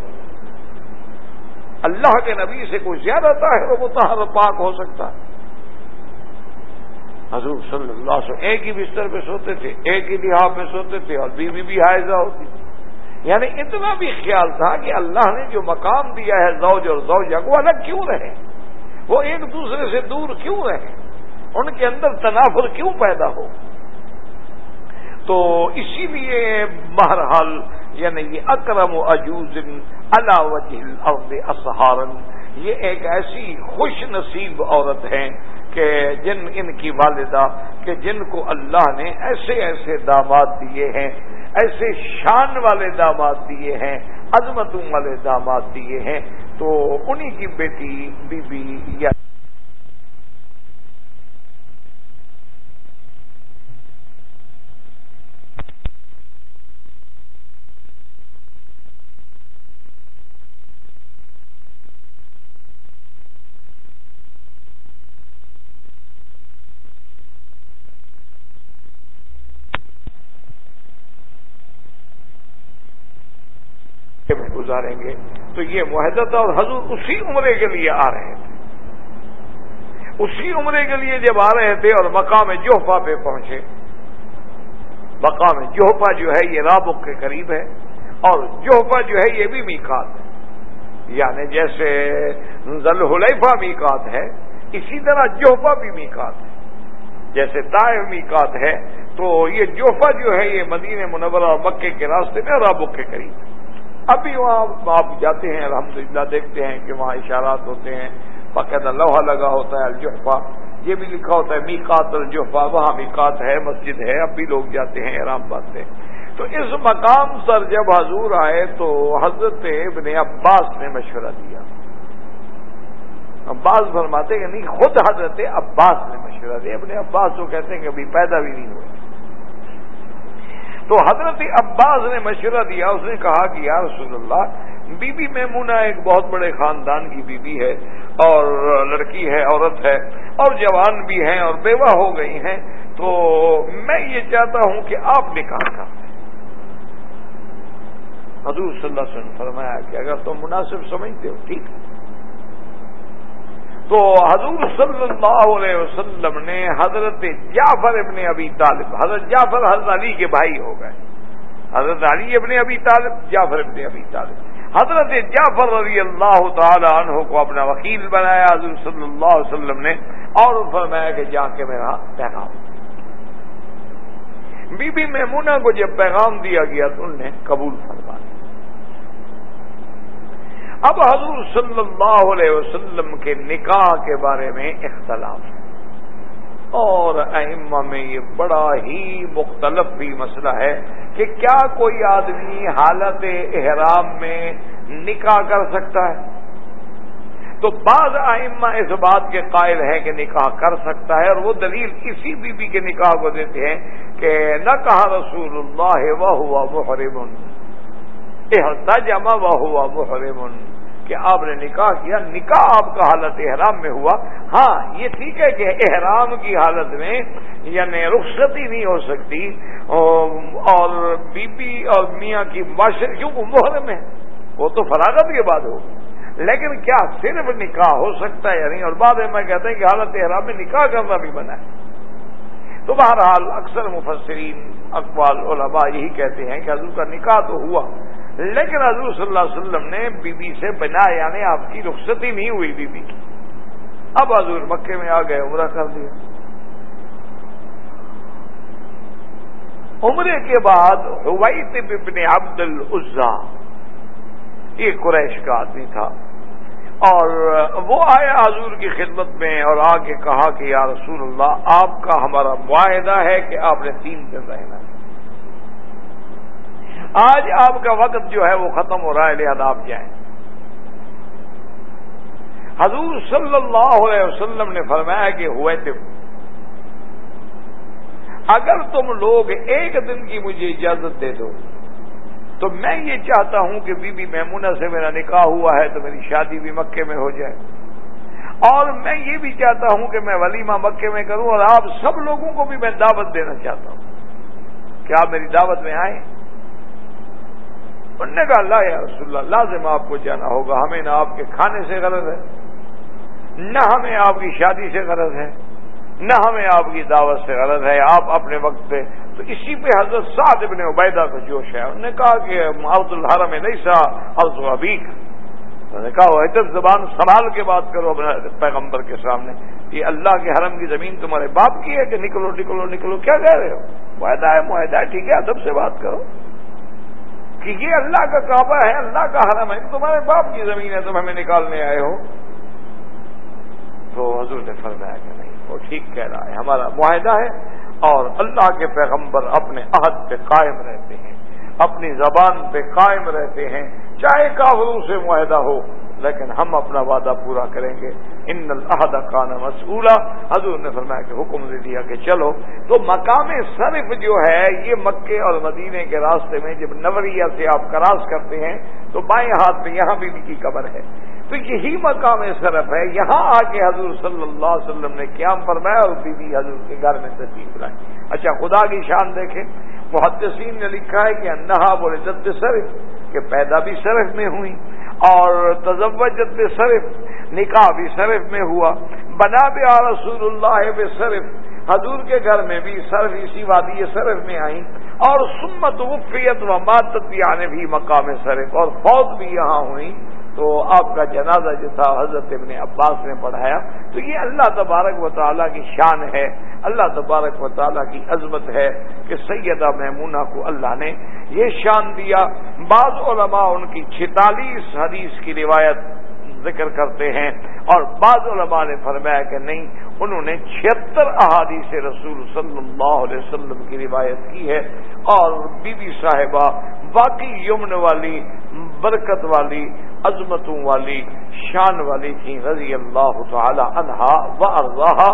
اللہ کے نبی سے کوئی زیادہ ہے وہ متحر پاک ہو سکتا ہے۔ حضور صلی اللہ علیہ وسلم ایک ہی بستر پہ سوتے تھے، ایک ہی لحاظ میں سوتے تھے اور بیوی بھی حائزہ ہوتی۔ یعنی اتنا بھی خیال تھا کہ اللہ نے جو مقام دیا ہے زوج اور زوجہ کو الگ کیوں رہے؟ وہ ایک دوسرے سے دور کیوں رہے؟ ان کے اندر تنافر کیوں پیدا ہو؟ تو اسی لیے بہرحال یعنی یہ اکرم و عجوز اللہ وجہ اسہارن یہ ایک ایسی خوش نصیب عورت ہے کہ جن ان کی والدہ، کہ جن کو اللہ نے ایسے ایسے داماد دیے ہیں، ایسے شان والے داماد دیے ہیں، عظمتوں والے داماد دیے ہیں۔ تو انہی کی بیٹی بی بی یا گزاریں گے تو یہ معاہدہ تھا اور حضور اسی عمرے کے لیے آ رہے تھے۔ اسی عمرے کے لیے جب آ رہے تھے اور مقام جوہفا پہ پہنچے۔ مقام جوہفا جو ہے یہ رابق کے قریب ہے اور جوہفا جو ہے یہ بھی میکات ہے۔ یعنی جیسے ذلحلیفہ میکات ہے، اسی طرح جوہفا بھی میکات ہے۔ جیسے طائف میکات ہے، تو یہ جوفا جو ہے یہ مدینہ منورہ اور مکے کے راستے میں رابق کے قریب ہے۔ ابھی وہاں آپ جاتے ہیں، الحمدللہ دیکھتے ہیں کہ وہاں اشارات ہوتے ہیں۔ باقاعدہ لوہا لگا ہوتا ہے الجحفا یہ بھی لکھا ہوتا ہے میکات الجحفا وہاں میکات ہے، مسجد ہے، اب بھی لوگ جاتے ہیں آرام بات سے۔ تو اس مقام پر جب حضور آئے تو حضرت ابن عباس نے مشورہ دیا۔ عباس فرماتے کہ نہیں، خود حضرت عباس نے مشورہ دیا۔ ابن عباس تو کہتے ہیں کہ ابھی پیدا بھی نہیں ہوئے۔ تو حضرت عباس نے مشورہ دیا، اس نے کہا کہ یا رسول اللہ، بی بی میمونہ ایک بہت بڑے خاندان کی بی بی ہے اور لڑکی ہے، عورت ہے، اور جوان بھی ہیں اور بیوہ ہو گئی ہیں، تو میں یہ چاہتا ہوں کہ آپ نکاح کا حضور صلی اللہ علیہ وسلم فرمایا کہ اگر تم مناسب سمجھتے ہو، ٹھیک ہے۔ تو حضور صلی اللہ علیہ وسلم نے حضرت جعفر ابن ابی طالب، حضرت جعفر حضرت علی کے بھائی ہو گئے۔ حضرت علی ابن ابی طالب، جعفر ابن ابی طالب۔ حضرت جعفر رضی اللہ تعالی عنہ کو اپنا وکیل بنایا حضور صلی اللہ علیہ وسلم نے، اور فرمایا کہ جا کے میرا پیغام۔ بی بی میمونہ کو جب پیغام دیا گیا تو انہوں نے قبول فرمایا۔ اب حضور صلی اللہ علیہ وسلم کے نکاح کے بارے میں اختلاف ہے۔ اور اہم میں یہ بڑا ہی مختلف بھی مسئلہ ہے کہ کیا کوئی آدمی حالت احرام میں نکاح کر سکتا ہے؟ تو بعض ائمہ اس بات کے قائل ہے کہ نکاح کر سکتا ہے اور وہ دلیل اسی بی بی کے نکاح کو دیتے ہیں کہ نہ کہا رسول اللہ وہ ہوا محرم۔ جمع وہ ہوا محرم۔ کہ آپ نے نکاح کیا، نکاح آپ کا حالت احرام میں ہوا۔ ہاں یہ ٹھیک ہے کہ احرام کی حالت میں یعنی رخصتی نہیں ہو سکتی۔ اور بی بی اور میاں کی معاشر کیوں محرم ہے، وہ تو فراغت کے بعد ہو۔ لیکن کیا صرف نکاح ہو سکتا ہے یا نہیں؟ اور بعد میں میں کہتے ہیں کہ حالت احرام میں نکاح کرنا بھی بنا ہے۔ تو بہرحال اکثر مفسرین اقبال علماء یہی کہتے ہیں کہ حضور کا نکاح تو ہوا۔ لیکن حضور صلی اللہ علیہ وسلم نے بی بی سے بنا یعنی آپ کی رخصتی نہیں ہوئی بی بی کی۔ اب حضور مکے میں آ گئے، عمرہ کر دیا عمرے کے بعد ہوئی ابن عبد العزا یہ قریش کا آدمی تھا۔ اور وہ آیا حضور کی خدمت میں اور آ کے کہا کہ یا رسول اللہ، آپ کا ہمارا معاہدہ ہے کہ آپ نے تین دن رہنا ہے۔ آج آپ کا وقت جو ہے وہ ختم ہو رہا ہے، لہذا آپ جائیں۔ حضور صلی اللہ علیہ وسلم نے فرمایا کہ ہوئے تھے اگر تم لوگ ایک دن کی مجھے اجازت دے دو، تو میں یہ چاہتا ہوں کہ بی بی میمونہ سے میرا نکاح ہوا ہے تو میری شادی بھی مکے میں ہو جائے۔ اور میں یہ بھی چاہتا ہوں کہ میں ولیمہ مکے میں کروں اور آپ سب لوگوں کو بھی میں دعوت دینا چاہتا ہوں۔ کہ آپ میری دعوت میں آئیں؟ انہوں نے کہا اللہ یا رسول اللہ، لازم آپ کو جانا ہوگا، ہمیں نہ آپ کے کھانے سے غرض ہے، نہ ہمیں آپ کی شادی سے غرض ہے، نہ ہمیں آپ کی دعوت سے غرض ہے، آپ اپنے وقت پہ تو اسی پہ حضرت سعد ابن عبیدہ کا جوش ہے۔ انہوں نے کہا کہ عبد الحرم نہیں سا ارض ابیک۔ انہوں نے کہا عزت زبان سنبھال کے بات کرو اپنے پیغمبر کے سامنے۔ یہ اللہ کے حرم کی زمین تمہارے باپ کی ہے کہ نکلو نکلو نکلو، کیا کہہ رہے ہو؟ معاہدہ ہے معاہدہ ہے، ٹھیک ہے، ادب سے بات کرو۔ کہ یہ اللہ کا کعبہ ہے، اللہ کا حرم ہے۔ تمہارے باپ کی زمین ہے، تم ہمیں نکالنے آئے ہو۔ تو حضور نے فرمایا کہ نہیں، وہ ٹھیک کہہ رہا ہے، ہمارا معاہدہ ہے۔ اور اللہ کے پیغمبر اپنے عہد پہ قائم رہتے ہیں، اپنی زبان پہ قائم رہتے ہیں۔ چاہے کافروں سے معاہدہ ہو، لیکن ہم اپنا وعدہ پورا کریں گے۔ ان الحد خانہ مسولہ حضور نے فرمایا کہ حکم دے دیا کہ چلو۔ تو مقام صرف جو ہے، یہ مکے اور مدینے کے راستے میں جب نوریا سے آپ کراس کرتے ہیں، تو بائیں ہاتھ میں یہاں بھی کی قبر ہے۔ تو یہی مقام صرف ہے۔ یہاں آ کے حضور صلی اللہ علیہ وسلم نے قیام فرمایا اور بی بی حضور کے گھر میں تشریف لائی اچھا خدا کی شان دیکھیں۔ محدثین نے لکھا ہے کہ انہا بولے، جد صرف کہ پیدا بھی صرف میں ہوئی اور تجوت جد صرف نکاح بھی صرف میں ہوا، بنا بھی رسول اللہ بے صرف۔ حضور کے گھر میں بھی صرف اسی وادی صرف میں آئیں۔ اور سمت وفیت و ماتت بھی آنے بھی مقام صرف۔ اور فوج بھی یہاں ہوئی تو آپ کا جنازہ جو تھا، حضرت ابن عباس نے پڑھایا۔ تو یہ اللہ تبارک و تعالیٰ کی شان ہے۔ اللہ تبارک و تعالیٰ کی عظمت ہے کہ سیدہ میمونہ کو اللہ نے یہ شان دیا۔ بعض علماء ان کی چھتالیس حدیث کی روایت ذکر کرتے ہیں اور بعض علماء نے فرمایا کہ نہیں، انہوں نے چھتر احادیث رسول صلی اللہ علیہ وسلم کی روایت کی ہے اور بی بی صاحبہ، باقی یمن والی، برکت والی، عظمتوں والی، شان والی تھیں، رضی اللہ تعالی عنہا و ارضا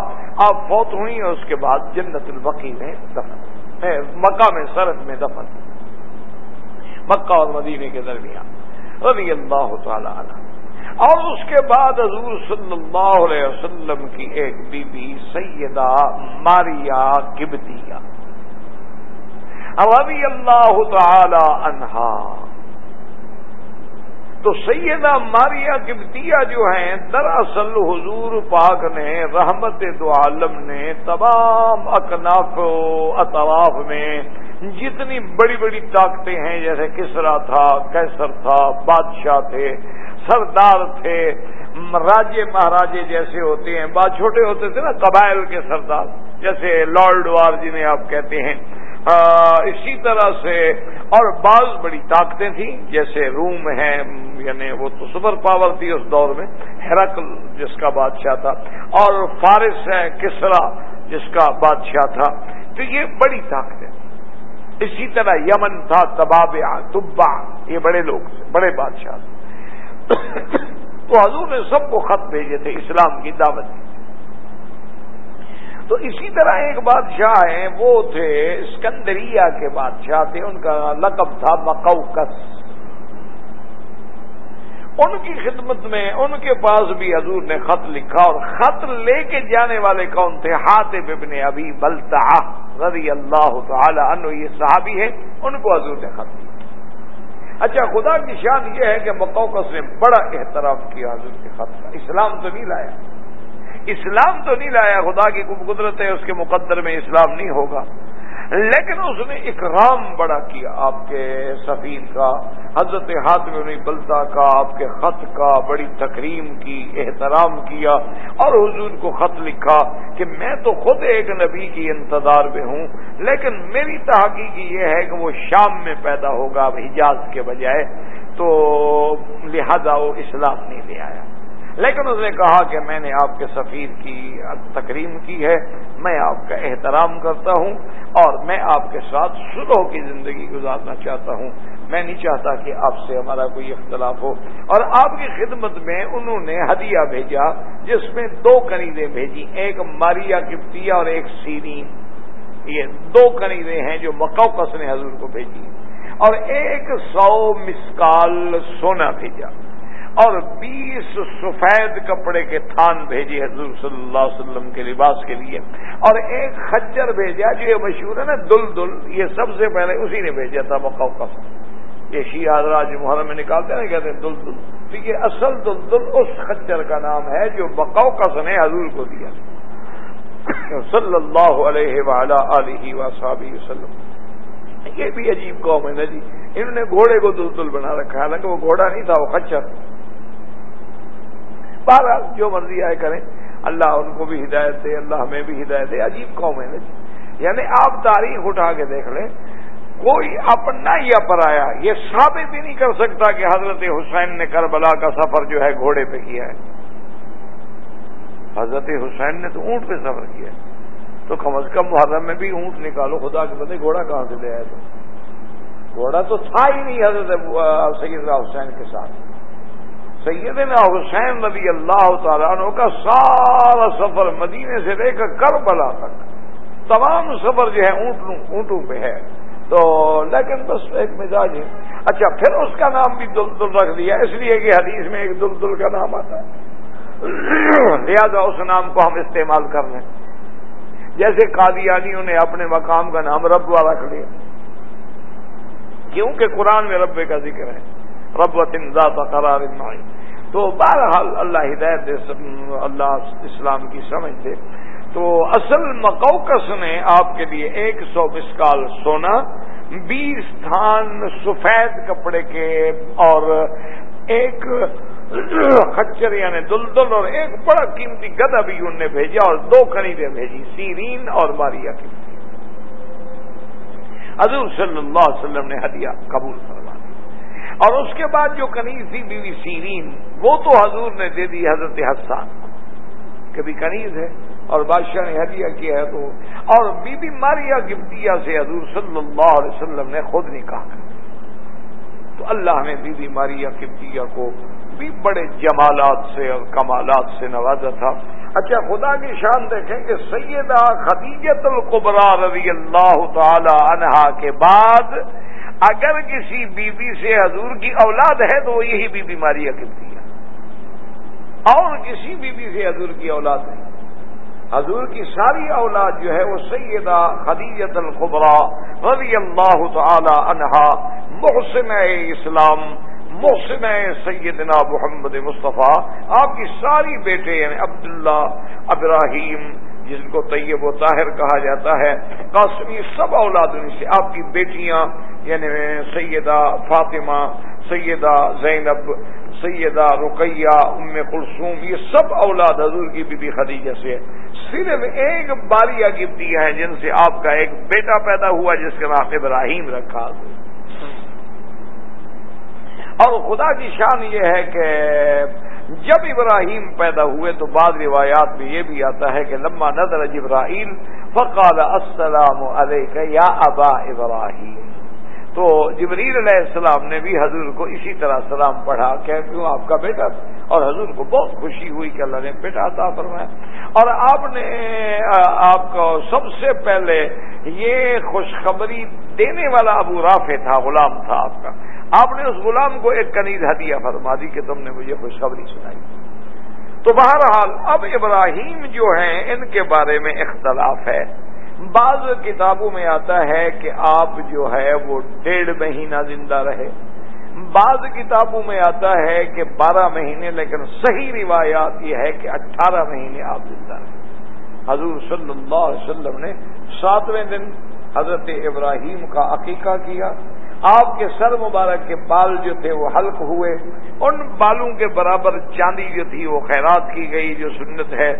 آپ فوت ہوئی اور اس کے بعد جنت البقی میں دفن۔ مکہ میں، سرد میں دفن۔ مکہ اور مدینے کے درمیان۔ رضی اللہ تعالی عنہ۔ اور اس کے بعد حضور صلی اللہ علیہ وسلم کی ایک بی بی سیدہ ماریا کبتیا رضی اللہ تعالی عنہا۔ تو سیدہ ماریا کبتیا جو ہیں، دراصل حضور پاک نے، رحمت دو عالم نے، تمام اکناف و اطراف میں جتنی بڑی بڑی طاقتیں ہیں، جیسے کسرا تھا کیسر تھا، بادشاہ تھے سردار تھے، راجے مہاراجے جیسے ہوتے ہیں بات چھوٹے ہوتے تھے نا، قبائل کے سردار، جیسے لارڈ وار جنہیں آپ کہتے ہیں۔ اسی طرح سے، اور بعض بڑی طاقتیں تھیں، جیسے روم ہے یعنی وہ تو سپر پاور تھی اس دور میں ہیرکل جس کا بادشاہ تھا، اور فارس ہے، کسرا جس کا بادشاہ تھا۔ تو یہ بڑی طاقتیں۔ اسی طرح یمن تھا تباب تبا یہ بڑے لوگ تھے، بڑے بادشاہ تھے۔ تو حضور نے سب کو خط بھیجے تھے، اسلام کی دعوت تو اسی طرح ایک بادشاہ ہیں، وہ تھے اسکندریہ کے بادشاہ تھے، ان کا لقب تھا مکوکس ان کی خدمت میں، ان کے پاس بھی حضور نے خط لکھا، اور خط لے کے جانے والے کون تھے؟ ہاتھ ابن ابھی بلتا رضی اللہ تعالی عنہ، یہ صحابی ہے ان کو حضور نے خط لکھا۔ اچھا خدا کی شان یہ ہے کہ مقوقس نے بڑا احترام کیا حضور کے خط کا اسلام تو نہیں لایا۔ اسلام تو نہیں لایا، خدا کی قدرت ہے، اس کے مقدر میں اسلام نہیں ہوگا۔ لیکن اس نے اکرام بڑا کیا آپ کے سفیر کا، حضرت ہاتھ میں بلتا کا، آپ کے خط کا، بڑی تکریم کی، احترام کیا اور حضور کو خط لکھا کہ میں تو خود ایک نبی کی انتظار میں ہوں، لیکن میری تحقیق یہ ہے کہ وہ شام میں پیدا ہوگا اب حجاز کے بجائے، تو لہذا وہ اسلام نہیں لے آیا۔ لیکن اس نے کہا کہ میں نے آپ کے سفیر کی تکریم کی ہے میں آپ کا احترام کرتا ہوں اور میں آپ کے ساتھ سلو کی زندگی گزارنا چاہتا ہوں۔ میں نہیں چاہتا کہ آپ سے ہمارا کوئی اختلاف ہو۔ اور آپ کی خدمت میں انہوں نے ہدیہ بھیجا، جس میں دو کنیزیں بھیجی ایک ماریا کپتیا اور ایک سیرین۔ یہ دو کنیزیں ہیں جو مکوکس نے حضور کو بھیجی۔ اور ایک سو مسکال سونا بھیجا۔ اور بیس سفید کپڑے کے تھان بھیجے حضور صلی اللہ علیہ وسلم کے لباس کے لیے اور ایک خچر بھیجا جو یہ مشہور ہے نا دل دل، یہ سب سے پہلے اسی نے بھیجا تھا مکوکس یہ شیعہ راج محرم میں نکالتے ہیں کہتے ہیں دل دل۔ تو یہ اصل دل دل اس خچر کا نام ہے جو بقوقس نے حضور کو دیا۔ صلی اللہ علیہ وعلا علیہ وصحابہ وسلم۔ یہ بھی عجیب قوم ہے نا جی۔ انہوں نے گھوڑے کو دل دل بنا رکھا، حالانکہ وہ گھوڑا نہیں تھا، وہ خچر بہرحال جو مرضی آئے کریں، اللہ ان کو بھی ہدایت دے، اللہ ہمیں بھی ہدایت دے، عجیب قوم ہے جی۔ یعنی آپ تاریخ اٹھا کے دیکھ لیں، کوئی اپنا یا پرایا یہ ثابت بھی نہیں کر سکتا کہ حضرت حسین نے کربلا کا سفر جو ہے گھوڑے پہ کیا ہے۔ حضرت حسین نے تو اونٹ پہ سفر کیا ہے۔ تو کم از کم محرم میں بھی اونٹ نکالو، خدا کے بندے، گھوڑا کہاں سے لے آئے تو گھوڑا تو تھا ہی نہیں حضرت سید حسین کے ساتھ۔ سیدنا حسین نبی اللہ تعالیٰ عنہ کا سارا سفر مدینے سے لے کر کربلا تک۔ تمام سفر جو ہے اونٹوں اونٹوں پہ ہے۔ تو لیکن بس ایک مزاج ہے۔ اچھا پھر اس کا نام بھی دل دل رکھ دیا۔ اس لیے کہ حدیث میں ایک دل کا نام آتا ہے۔ لہذا اس نام کو ہم استعمال کر لیں جیسے قادیانیوں نے اپنے مقام کا نام ربوا رکھ لیا۔ کیونکہ قرآن میں رب کا ذکر ہے۔ رب و ذات قرار مائی تو بہرحال اللہ ہدایت دے اللہ اسلام کی سمجھ دے۔ تو اصل مکوکس نے آپ کے لیے ایک سو مسکال سونا، بیس تھان سفید کپڑے کے اور ایک خچر یعنی دلدل اور ایک بڑا قیمتی گدا بھی ان نے بھیجا اور دو خریدیں بھیجی سیرین اور ماریا کی حضور صلی اللہ علیہ وسلم نے ہدیہ قبول کروا اور اس کے بعد جو کنیز تھی بیوی سیرین، وہ تو حضور نے دے دی حضرت حسان کبھی کنیز ہے اور بادشاہ نے ہدیہ کیا ہے تو۔ اور بی بی ماریا گفتیا سے حضور صلی اللہ علیہ وسلم نے خود نکاح کر۔ تو اللہ نے بی بی ماریا گفتیا کو بھی بڑے جمالات سے اور کمالات سے نوازا تھا۔ اچھا خدا کی شان دیکھیں کہ سیدہ خدیجت القبرا رضی اللہ تعالی عنہا کے بعد اگر کسی بیوی بی سے حضور کی اولاد ہے تو وہ یہی بی بی ماریا گفتیا اور کسی بیوی بی سے حضور کی اولاد نہیں حضور کی ساری اولاد جو ہے وہ سیدہ خدیجت القبرا رضی اللہ تعالی عنہا، محسن اسلام، محسن سیدنا محمد مصطفیٰ، آپ کی ساری بیٹے یعنی عبداللہ، ابراہیم جن کو طیب و طاہر کہا جاتا ہے۔ قاسمی سب اولاد سے، آپ کی بیٹیاں یعنی سیدہ فاطمہ، سیدہ زینب، سیدہ رقیہ، ام کلثوم، یہ سب اولاد حضور کی بی بی خدیجہ سے۔ صرف ایک بالیہ گفتی ہے جن سے آپ کا ایک بیٹا پیدا ہوا، جس کا نام ابراہیم رکھا۔ اور خدا کی شان یہ ہے کہ جب ابراہیم پیدا ہوئے تو بعض روایات میں یہ بھی آتا ہے کہ لمبا نظر جبراہیل فقال السلام علیکہ یا ابا ابراہیم۔ تو جبریل علیہ السلام نے بھی حضور کو اسی طرح سلام پڑھا کہ کیوں آپ کا بیٹا؟ اور حضور کو بہت خوشی ہوئی کہ اللہ نے بیٹا عطا فرمایا۔ اور آپ نے، آپ کو سب سے پہلے یہ خوشخبری دینے والا ابو رافع تھا، غلام تھا آپ کا۔ آپ نے اس غلام کو ایک کنیز ہدیہ فرما دی کہ تم نے مجھے خوشخبری سنائی۔ تو بہرحال اب ابراہیم جو ہیں، ان کے بارے میں اختلاف ہے۔ بعض کتابوں میں آتا ہے کہ آپ جو ہے وہ ڈیڑھ مہینہ زندہ رہے۔ بعض کتابوں میں آتا ہے کہ بارہ مہینے، لیکن صحیح روایات یہ ہے کہ اٹھارہ مہینے آپ زندہ رہے حضور صلی اللہ علیہ وسلم نے ساتویں دن حضرت ابراہیم کا عقیقہ کیا۔ آپ کے سر مبارک کے بال جو تھے وہ حلق ہوئے۔ ان بالوں کے برابر چاندی جو تھی وہ خیرات کی گئی جو سنت ہے،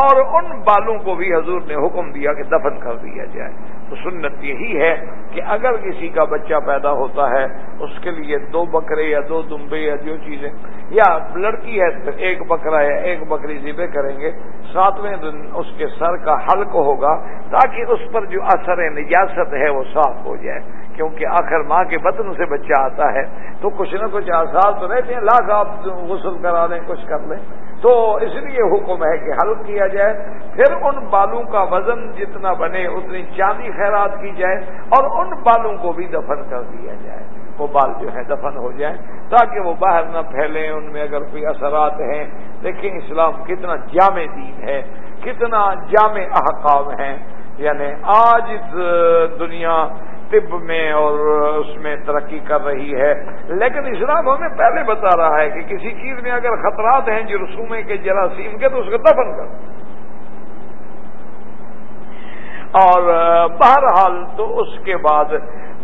اور ان بالوں کو بھی حضور نے حکم دیا کہ دفن کر دیا جائے۔ تو سنت یہی ہے کہ اگر کسی کا بچہ پیدا ہوتا ہے، اس کے لیے دو بکرے یا دو دمبے یا جو چیزیں، یا لڑکی ہے تو ایک بکرا یا ایک بکری ذبح کریں گے، ساتویں دن اس کے سر کا حلق ہوگا تاکہ اس پر جو اثر نجاست ہے وہ صاف ہو جائے۔ کیونکہ آخر ماں کے بطن سے بچہ آتا ہے، تو کچھ نہ کچھ آسار تو رہتے ہیں، لاکھ آپ غسل کرا لیں، کچھ کر لیں۔ تو اس لیے حکم ہے کہ حل کیا جائے، پھر ان بالوں کا وزن جتنا بنے اتنی چاندی خیرات کی جائے اور ان بالوں کو بھی دفن کر دیا جائے۔ وہ بال جو ہے دفن ہو جائیں تاکہ وہ باہر نہ پھیلیں، ان میں اگر کوئی اثرات ہیں۔ دیکھیں اسلام کتنا جامع دین ہے، کتنا جامع احکام ہیں۔ یعنی آج دنیا طب میں اور اس میں ترقی کر رہی ہے۔ لیکن اسلام ہمیں پہلے بتا رہا ہے کہ کسی چیز میں اگر خطرات ہیں جرسومے کے جراثیم کے، تو اس کو دفن کر۔ اور بہرحال تو اس کے بعد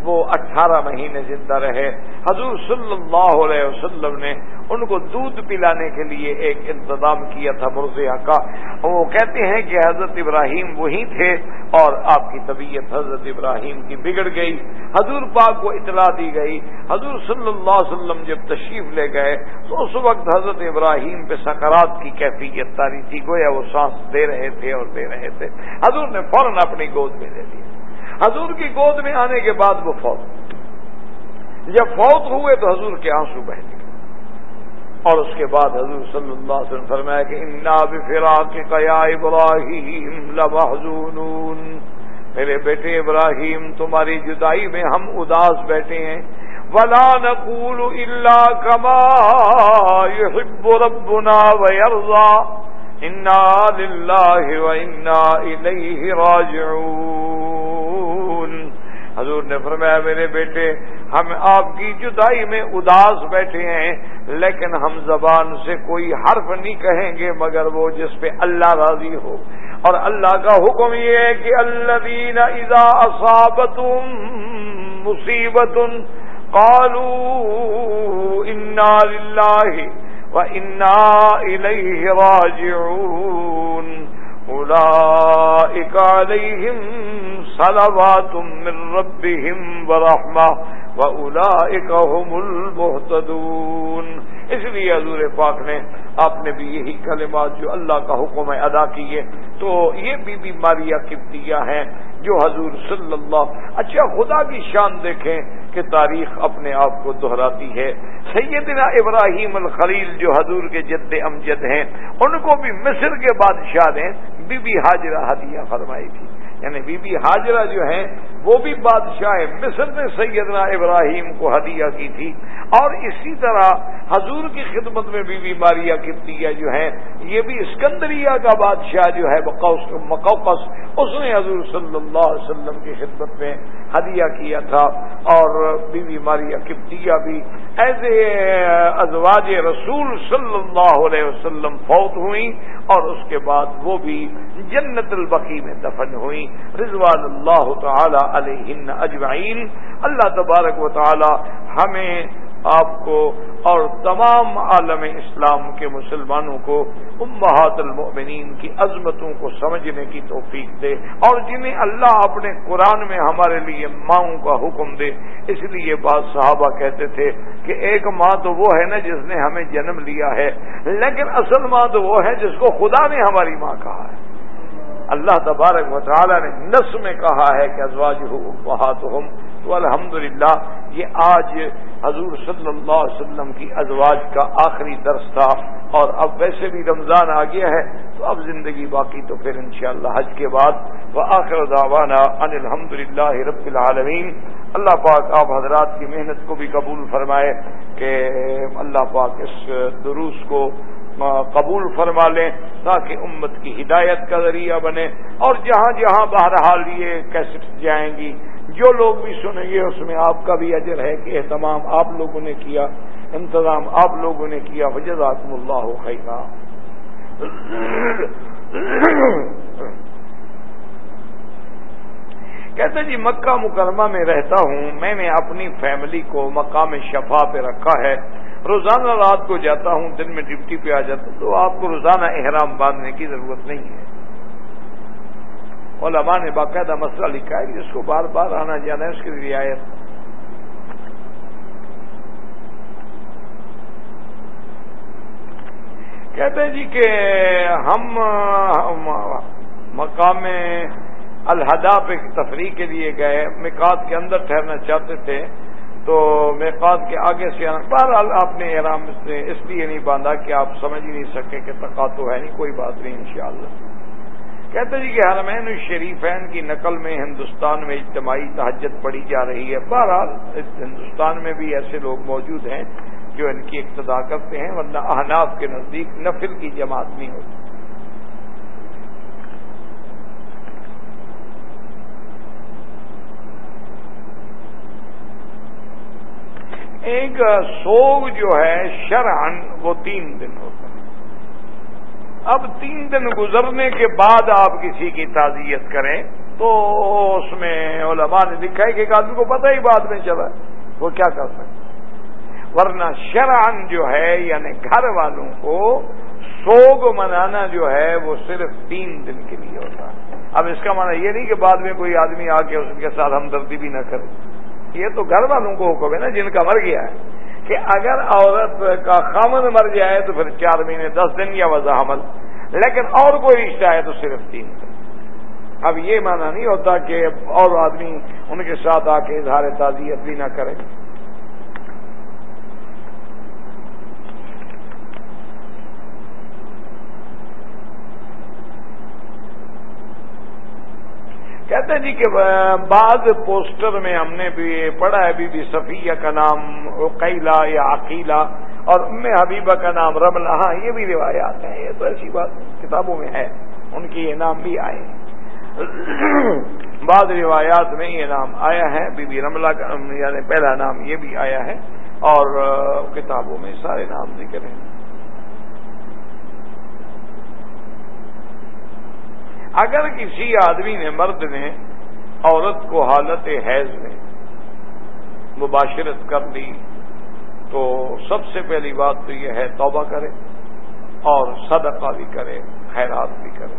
وہ اٹھارہ مہینے زندہ رہے۔ حضور صلی اللہ علیہ وسلم نے ان کو دودھ پلانے کے لیے ایک انتظام کیا تھا مرزیا کا۔ وہ کہتے ہیں کہ حضرت ابراہیم وہی تھے اور آپ کی طبیعت حضرت ابراہیم کی بگڑ گئی۔ حضور پاک کو اطلاع دی گئی۔ حضور صلی اللہ علیہ وسلم جب تشریف لے گئے تو اس وقت حضرت ابراہیم پہ سکرات کی کیفیت تاری تھی، گویا وہ سانس دے رہے تھے اور دے رہے تھے۔ حضور نے فوراً اپنی گود میں لے لیا حضور کی گود میں آنے کے بعد وہ فوت۔ جب فوت ہوئے تو حضور کے آنسو بہ گئے اور اس کے بعد حضور صلی اللہ علیہ وسلم فرمایا کہ انا بفراق قیا ابراہیم لمحزونون۔ میرے بیٹے ابراہیم، تمہاری جدائی میں ہم اداس بیٹھے ہیں۔ ولا نقول الا كما يحب ربنا ويرضى۔ انا لله وانا اليه راجعون۔ حضور نے فرمایا، میرے بیٹے، ہم آپ کی جدائی میں اداس بیٹھے ہیں، لیکن ہم زبان سے کوئی حرف نہیں کہیں گے، مگر وہ جس پہ اللہ راضی ہو۔ اور اللہ کا حکم یہ ہے کہ اللہ دین ادا اصابت مصیبت قالو انا للہ و انا الیہ راجعون اولئک علیہم صلوات من ربهم ورحمة وأولئك هم المهتدون اس لیے حضور پاک نے آپ نے بھی یہی کلمات جو اللہ کا حکم ہے ادا کیے تو یہ بھی بیماریاں کبتیاں ہیں جو حضور صلی اللہ اچھا خدا کی شان دیکھیں کہ تاریخ اپنے آپ کو دہراتی ہے۔ سیدنا ابراہیم الخلیل جو حضور کے جد امجد ہیں، ان کو بھی مصر کے بادشاہ نے بی بی حاجرہ ہدیہ فرمائی تھی۔ یعنی بی بی حاجرہ جو ہیں وہ بھی بادشاہ مصر نے سیدنا ابراہیم کو ہدیہ کی تھی اور اسی طرح حضور کی خدمت میں بھی بیماریاں کتیا جو ہیں، یہ بھی اسکندریہ کا بادشاہ جو ہے مقوقس، اس نے حضور صلی اللہ علیہ وسلم کی خدمت میں ہدیہ کیا تھا اور بی بیماریاں کپتیا بھی ایسے ازواج رسول صلی اللہ علیہ وسلم فوت ہوئیں اور اس کے بعد وہ بھی جنت البقی میں دفن ہوئیں۔ رضوان اللہ تعالی علیہ اجمعین۔ اللہ تبارک و تعالی ہمیں آپ کو اور تمام عالم اسلام کے مسلمانوں کو، امہات المؤمنین کی عظمتوں کو سمجھنے کی توفیق دے اور جنہیں اللہ اپنے قرآن میں ہمارے لیے ماؤں کا حکم دے۔ اس لیے بعض صحابہ کہتے تھے کہ ایک ماں تو وہ ہے نا جس نے ہمیں جنم لیا ہے، لیکن اصل ماں تو وہ ہے جس کو خدا نے ہماری ماں کہا ہے۔ اللہ تبارک و تعالی نے نس میں کہا ہے کہ ازواج ہو تو الحمدللہ یہ آج حضور صلی اللہ علیہ وسلم کی ازواج کا آخری درس تھا اور اب ویسے بھی رمضان آ گیا ہے، تو اب زندگی باقی تو پھر انشاءاللہ حج کے بعد وہ آخر داوانہ ان الحمد للہ رب العالمین۔ اللہ پاک آپ حضرات کی محنت کو بھی قبول فرمائے کہ اللہ پاک اس دروس کو قبول فرما لیں تاکہ امت کی ہدایت کا ذریعہ بنے اور جہاں جہاں بہرحال یہ کیسے جائیں گی، جو لوگ بھی سنیں گے، اس میں آپ کا بھی اجر ہے کہ اہتمام آپ لوگوں نے کیا، انتظام آپ لوگوں نے کیا وجزاکم اللہ خیرہ کہتے جی مکہ مکرمہ میں رہتا ہوں، میں نے اپنی فیملی کو مقام شفا پہ رکھا ہے۔ روزانہ رات کو جاتا ہوں، دن میں ڈیوٹی پہ آ جاتا ہوں، تو آپ کو روزانہ احرام باندھنے کی ضرورت نہیں ہے۔ علماء نے باقاعدہ مسئلہ لکھا ہے جس کو بار بار آنا جانا ہے، اس کی رعایت۔ کہتے ہیں جی کہ ہم مقام الہدا پہ تفریح کے لیے گئے۔ مکات کے اندر ٹھہرنا چاہتے تھے۔ تو میقات کے آگے سے بہرحال آپ نے آرام سے اس لیے نہیں باندھا کہ آپ سمجھ ہی نہیں سکے کہ تقاتو ہے نہیں، کوئی بات نہیں انشاءاللہ۔ کہتے جی کہ حرمین الشریفین کی نقل میں ہندوستان میں اجتماعی تہجد پڑی جا رہی ہے۔ بہرحال ہندوستان میں بھی ایسے لوگ موجود ہیں جو ان کی اقتدا کرتے ہیں، ورنہ احناف کے نزدیک نفل کی جماعت نہیں ہوتی۔ ایک سوگ جو ہے شرحن وہ تین دن ہوتا ہے۔ اب تین دن گزرنے کے بعد آپ کسی کی تعزیت کریں تو اس میں علماء نے لکھا ہے کہ ایک آدمی کو پتہ ہی بعد میں چلا وہ کیا کر سکتے ورنہ شرحن جو ہے یعنی گھر والوں کو سوگ منانا جو ہے، وہ صرف تین دن کے لیے ہوتا ہے۔ اب اس کا معنی یہ نہیں کہ بعد میں کوئی آدمی آ کے اس کے ساتھ ہمدردی بھی نہ کرے۔ یہ تو گھر والوں کو حکم ہے نا، جن کا مر گیا ہے، کہ اگر عورت کا خامن مر جائے تو پھر چار مہینے، دس دن یا وضاح حمل۔ لیکن اور کوئی رشتہ ہے تو صرف تین دن۔ اب یہ مانا نہیں ہوتا کہ اور آدمی ان کے ساتھ آ کے اظہار تعزیت بھی نہ کرے۔ کہتے ہیں جی کہ بعض پوسٹر میں ہم نے بھی پڑھا ہے بی بی صفیہ کا نام عقیلا یا عقیلا اور ام حبیبہ کا نام رملہ ہاں یہ بھی روایات ہیں، یہ تو ایسی بات کتابوں میں ہے، ان کے یہ نام بھی آئے بعض روایات میں یہ نام آیا ہے، بی بی رملہ کا یعنی پہلا نام یہ بھی آیا ہے، اور کتابوں میں سارے نام ذکر ہیں۔ اگر کسی آدمی نے مرد نے عورت کو حالت حیض میں مباشرت کر لی تو سب سے پہلی بات تو یہ ہے توبہ کرے اور صدقہ بھی کرے، خیرات بھی کرے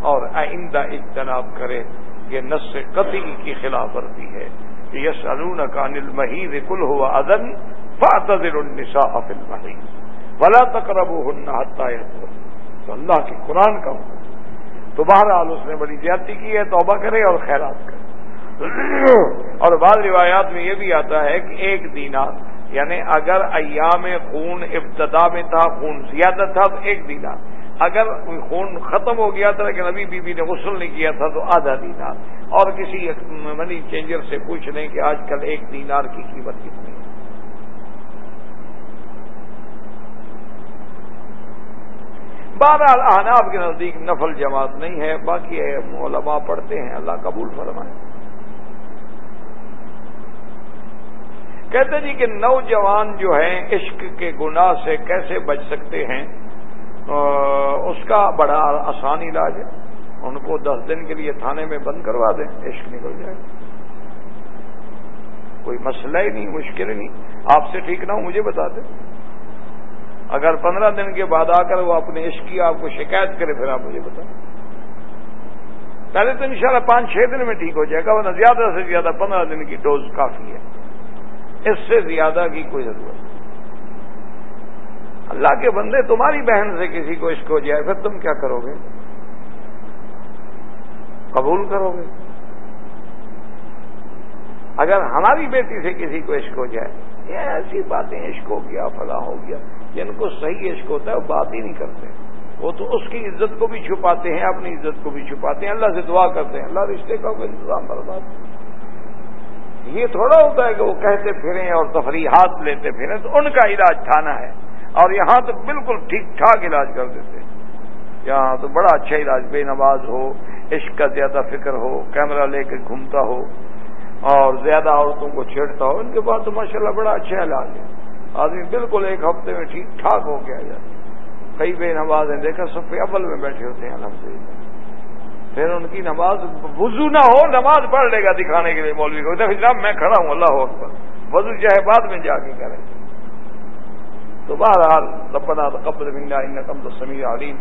اور آئندہ اجتناب کرے، یہ نس قطعی کی خلاف ورزی ہے۔ کہ یس الون کا انل کل ہوا ادن فاطر النسا افل مہید ولا تقرب ہننا تو اللہ کے قرآن کا حکم تو بہرحال اس نے بڑی زیادتی کی ہے، توبہ کرے اور خیرات کرے۔ اور بعض روایات میں یہ بھی آتا ہے کہ ایک دینار یعنی اگر ایام خون ابتدا میں تھا، خون زیادہ تھا، تو ایک دینار۔ اگر خون ختم ہو گیا تھا، لیکن ابھی بی بی نے غسل نہیں کیا تھا، تو آدھا دینار۔ اور کسی منی چینجر سے پوچھ لیں کہ آج کل ایک دینار کی قیمت کتنی ہے بہرحال احناب کے نزدیک نفل جماعت نہیں ہے، باقی علماء پڑھتے ہیں، اللہ قبول فرمائے۔ کہتے جی کہ نوجوان جو ہیں، عشق کے گناہ سے کیسے بچ سکتے ہیں؟ اس کا بڑا آسان علاج ہے۔ ان کو دس دن کے لیے تھانے میں بند کروا دیں، عشق نکل جائے۔ کوئی مسئلہ ہی نہیں، مشکل نہیں۔ آپ سے ٹھیک نہ ہو، مجھے بتا دیں۔ اگر پندرہ دن کے بعد آ کر وہ اپنے عشق کی آپ کو شکایت کرے، پھر آپ مجھے بتائیں پہلے تو انشاءاللہ پانچ چھ دن میں ٹھیک ہو جائے گا، ورنہ زیادہ سے زیادہ پندرہ دن کی ڈوز کافی ہے۔ اس سے زیادہ کی کوئی ضرورت نہیں۔ اللہ کے بندے، تمہاری بہن سے کسی کو عشق ہو جائے، پھر تم کیا کرو گے؟ قبول کرو گے۔ اگر ہماری بیٹی سے کسی کو عشق ہو جائے، یہ ایسی باتیں، عشق ہو گیا، فلاں ہو گیا۔ جن کو صحیح عشق ہوتا ہے وہ بات ہی نہیں کرتے۔ وہ تو اس کی عزت کو بھی چھپاتے ہیں، اپنی عزت کو بھی چھپاتے ہیں۔ اللہ سے دعا کرتے ہیں۔ اللہ رشتے کا کوئی انتظام برباد یہ تھوڑا ہوتا ہے کہ وہ کہتے پھریں اور تفریحات لیتے پھریں، تو ان کا علاج تھانا ہے۔ اور یہاں تو بالکل ٹھیک ٹھاک علاج کر دیتے ہیں۔ یہاں تو بڑا اچھا علاج، بے نواز ہو، عشق کا زیادہ فکر ہو، کیمرہ لے کے گھومتا ہو اور زیادہ عورتوں کو چھیڑتا ہو۔ ان کے بعد تو ماشاءاللہ بڑا اچھا علاج ہے۔ آدمی بالکل ایک ہفتے میں ٹھیک ٹھاک ہو کے آ جاتے کئی بے نماز ہیں دیکھا، سب پہ اول میں بیٹھے ہوتے ہیں الحمد پھر ان کی نماز، وضو نہ ہو، نماز پڑھ لے گا دکھانے کے لیے مولوی کو۔ دیکھو جناب میں کھڑا ہوں، اللہ اکبر۔ وضو چاہے بعد میں جا کے کریں۔ تو بہرحال، ربنا تقبل منا انك انت السميع العليم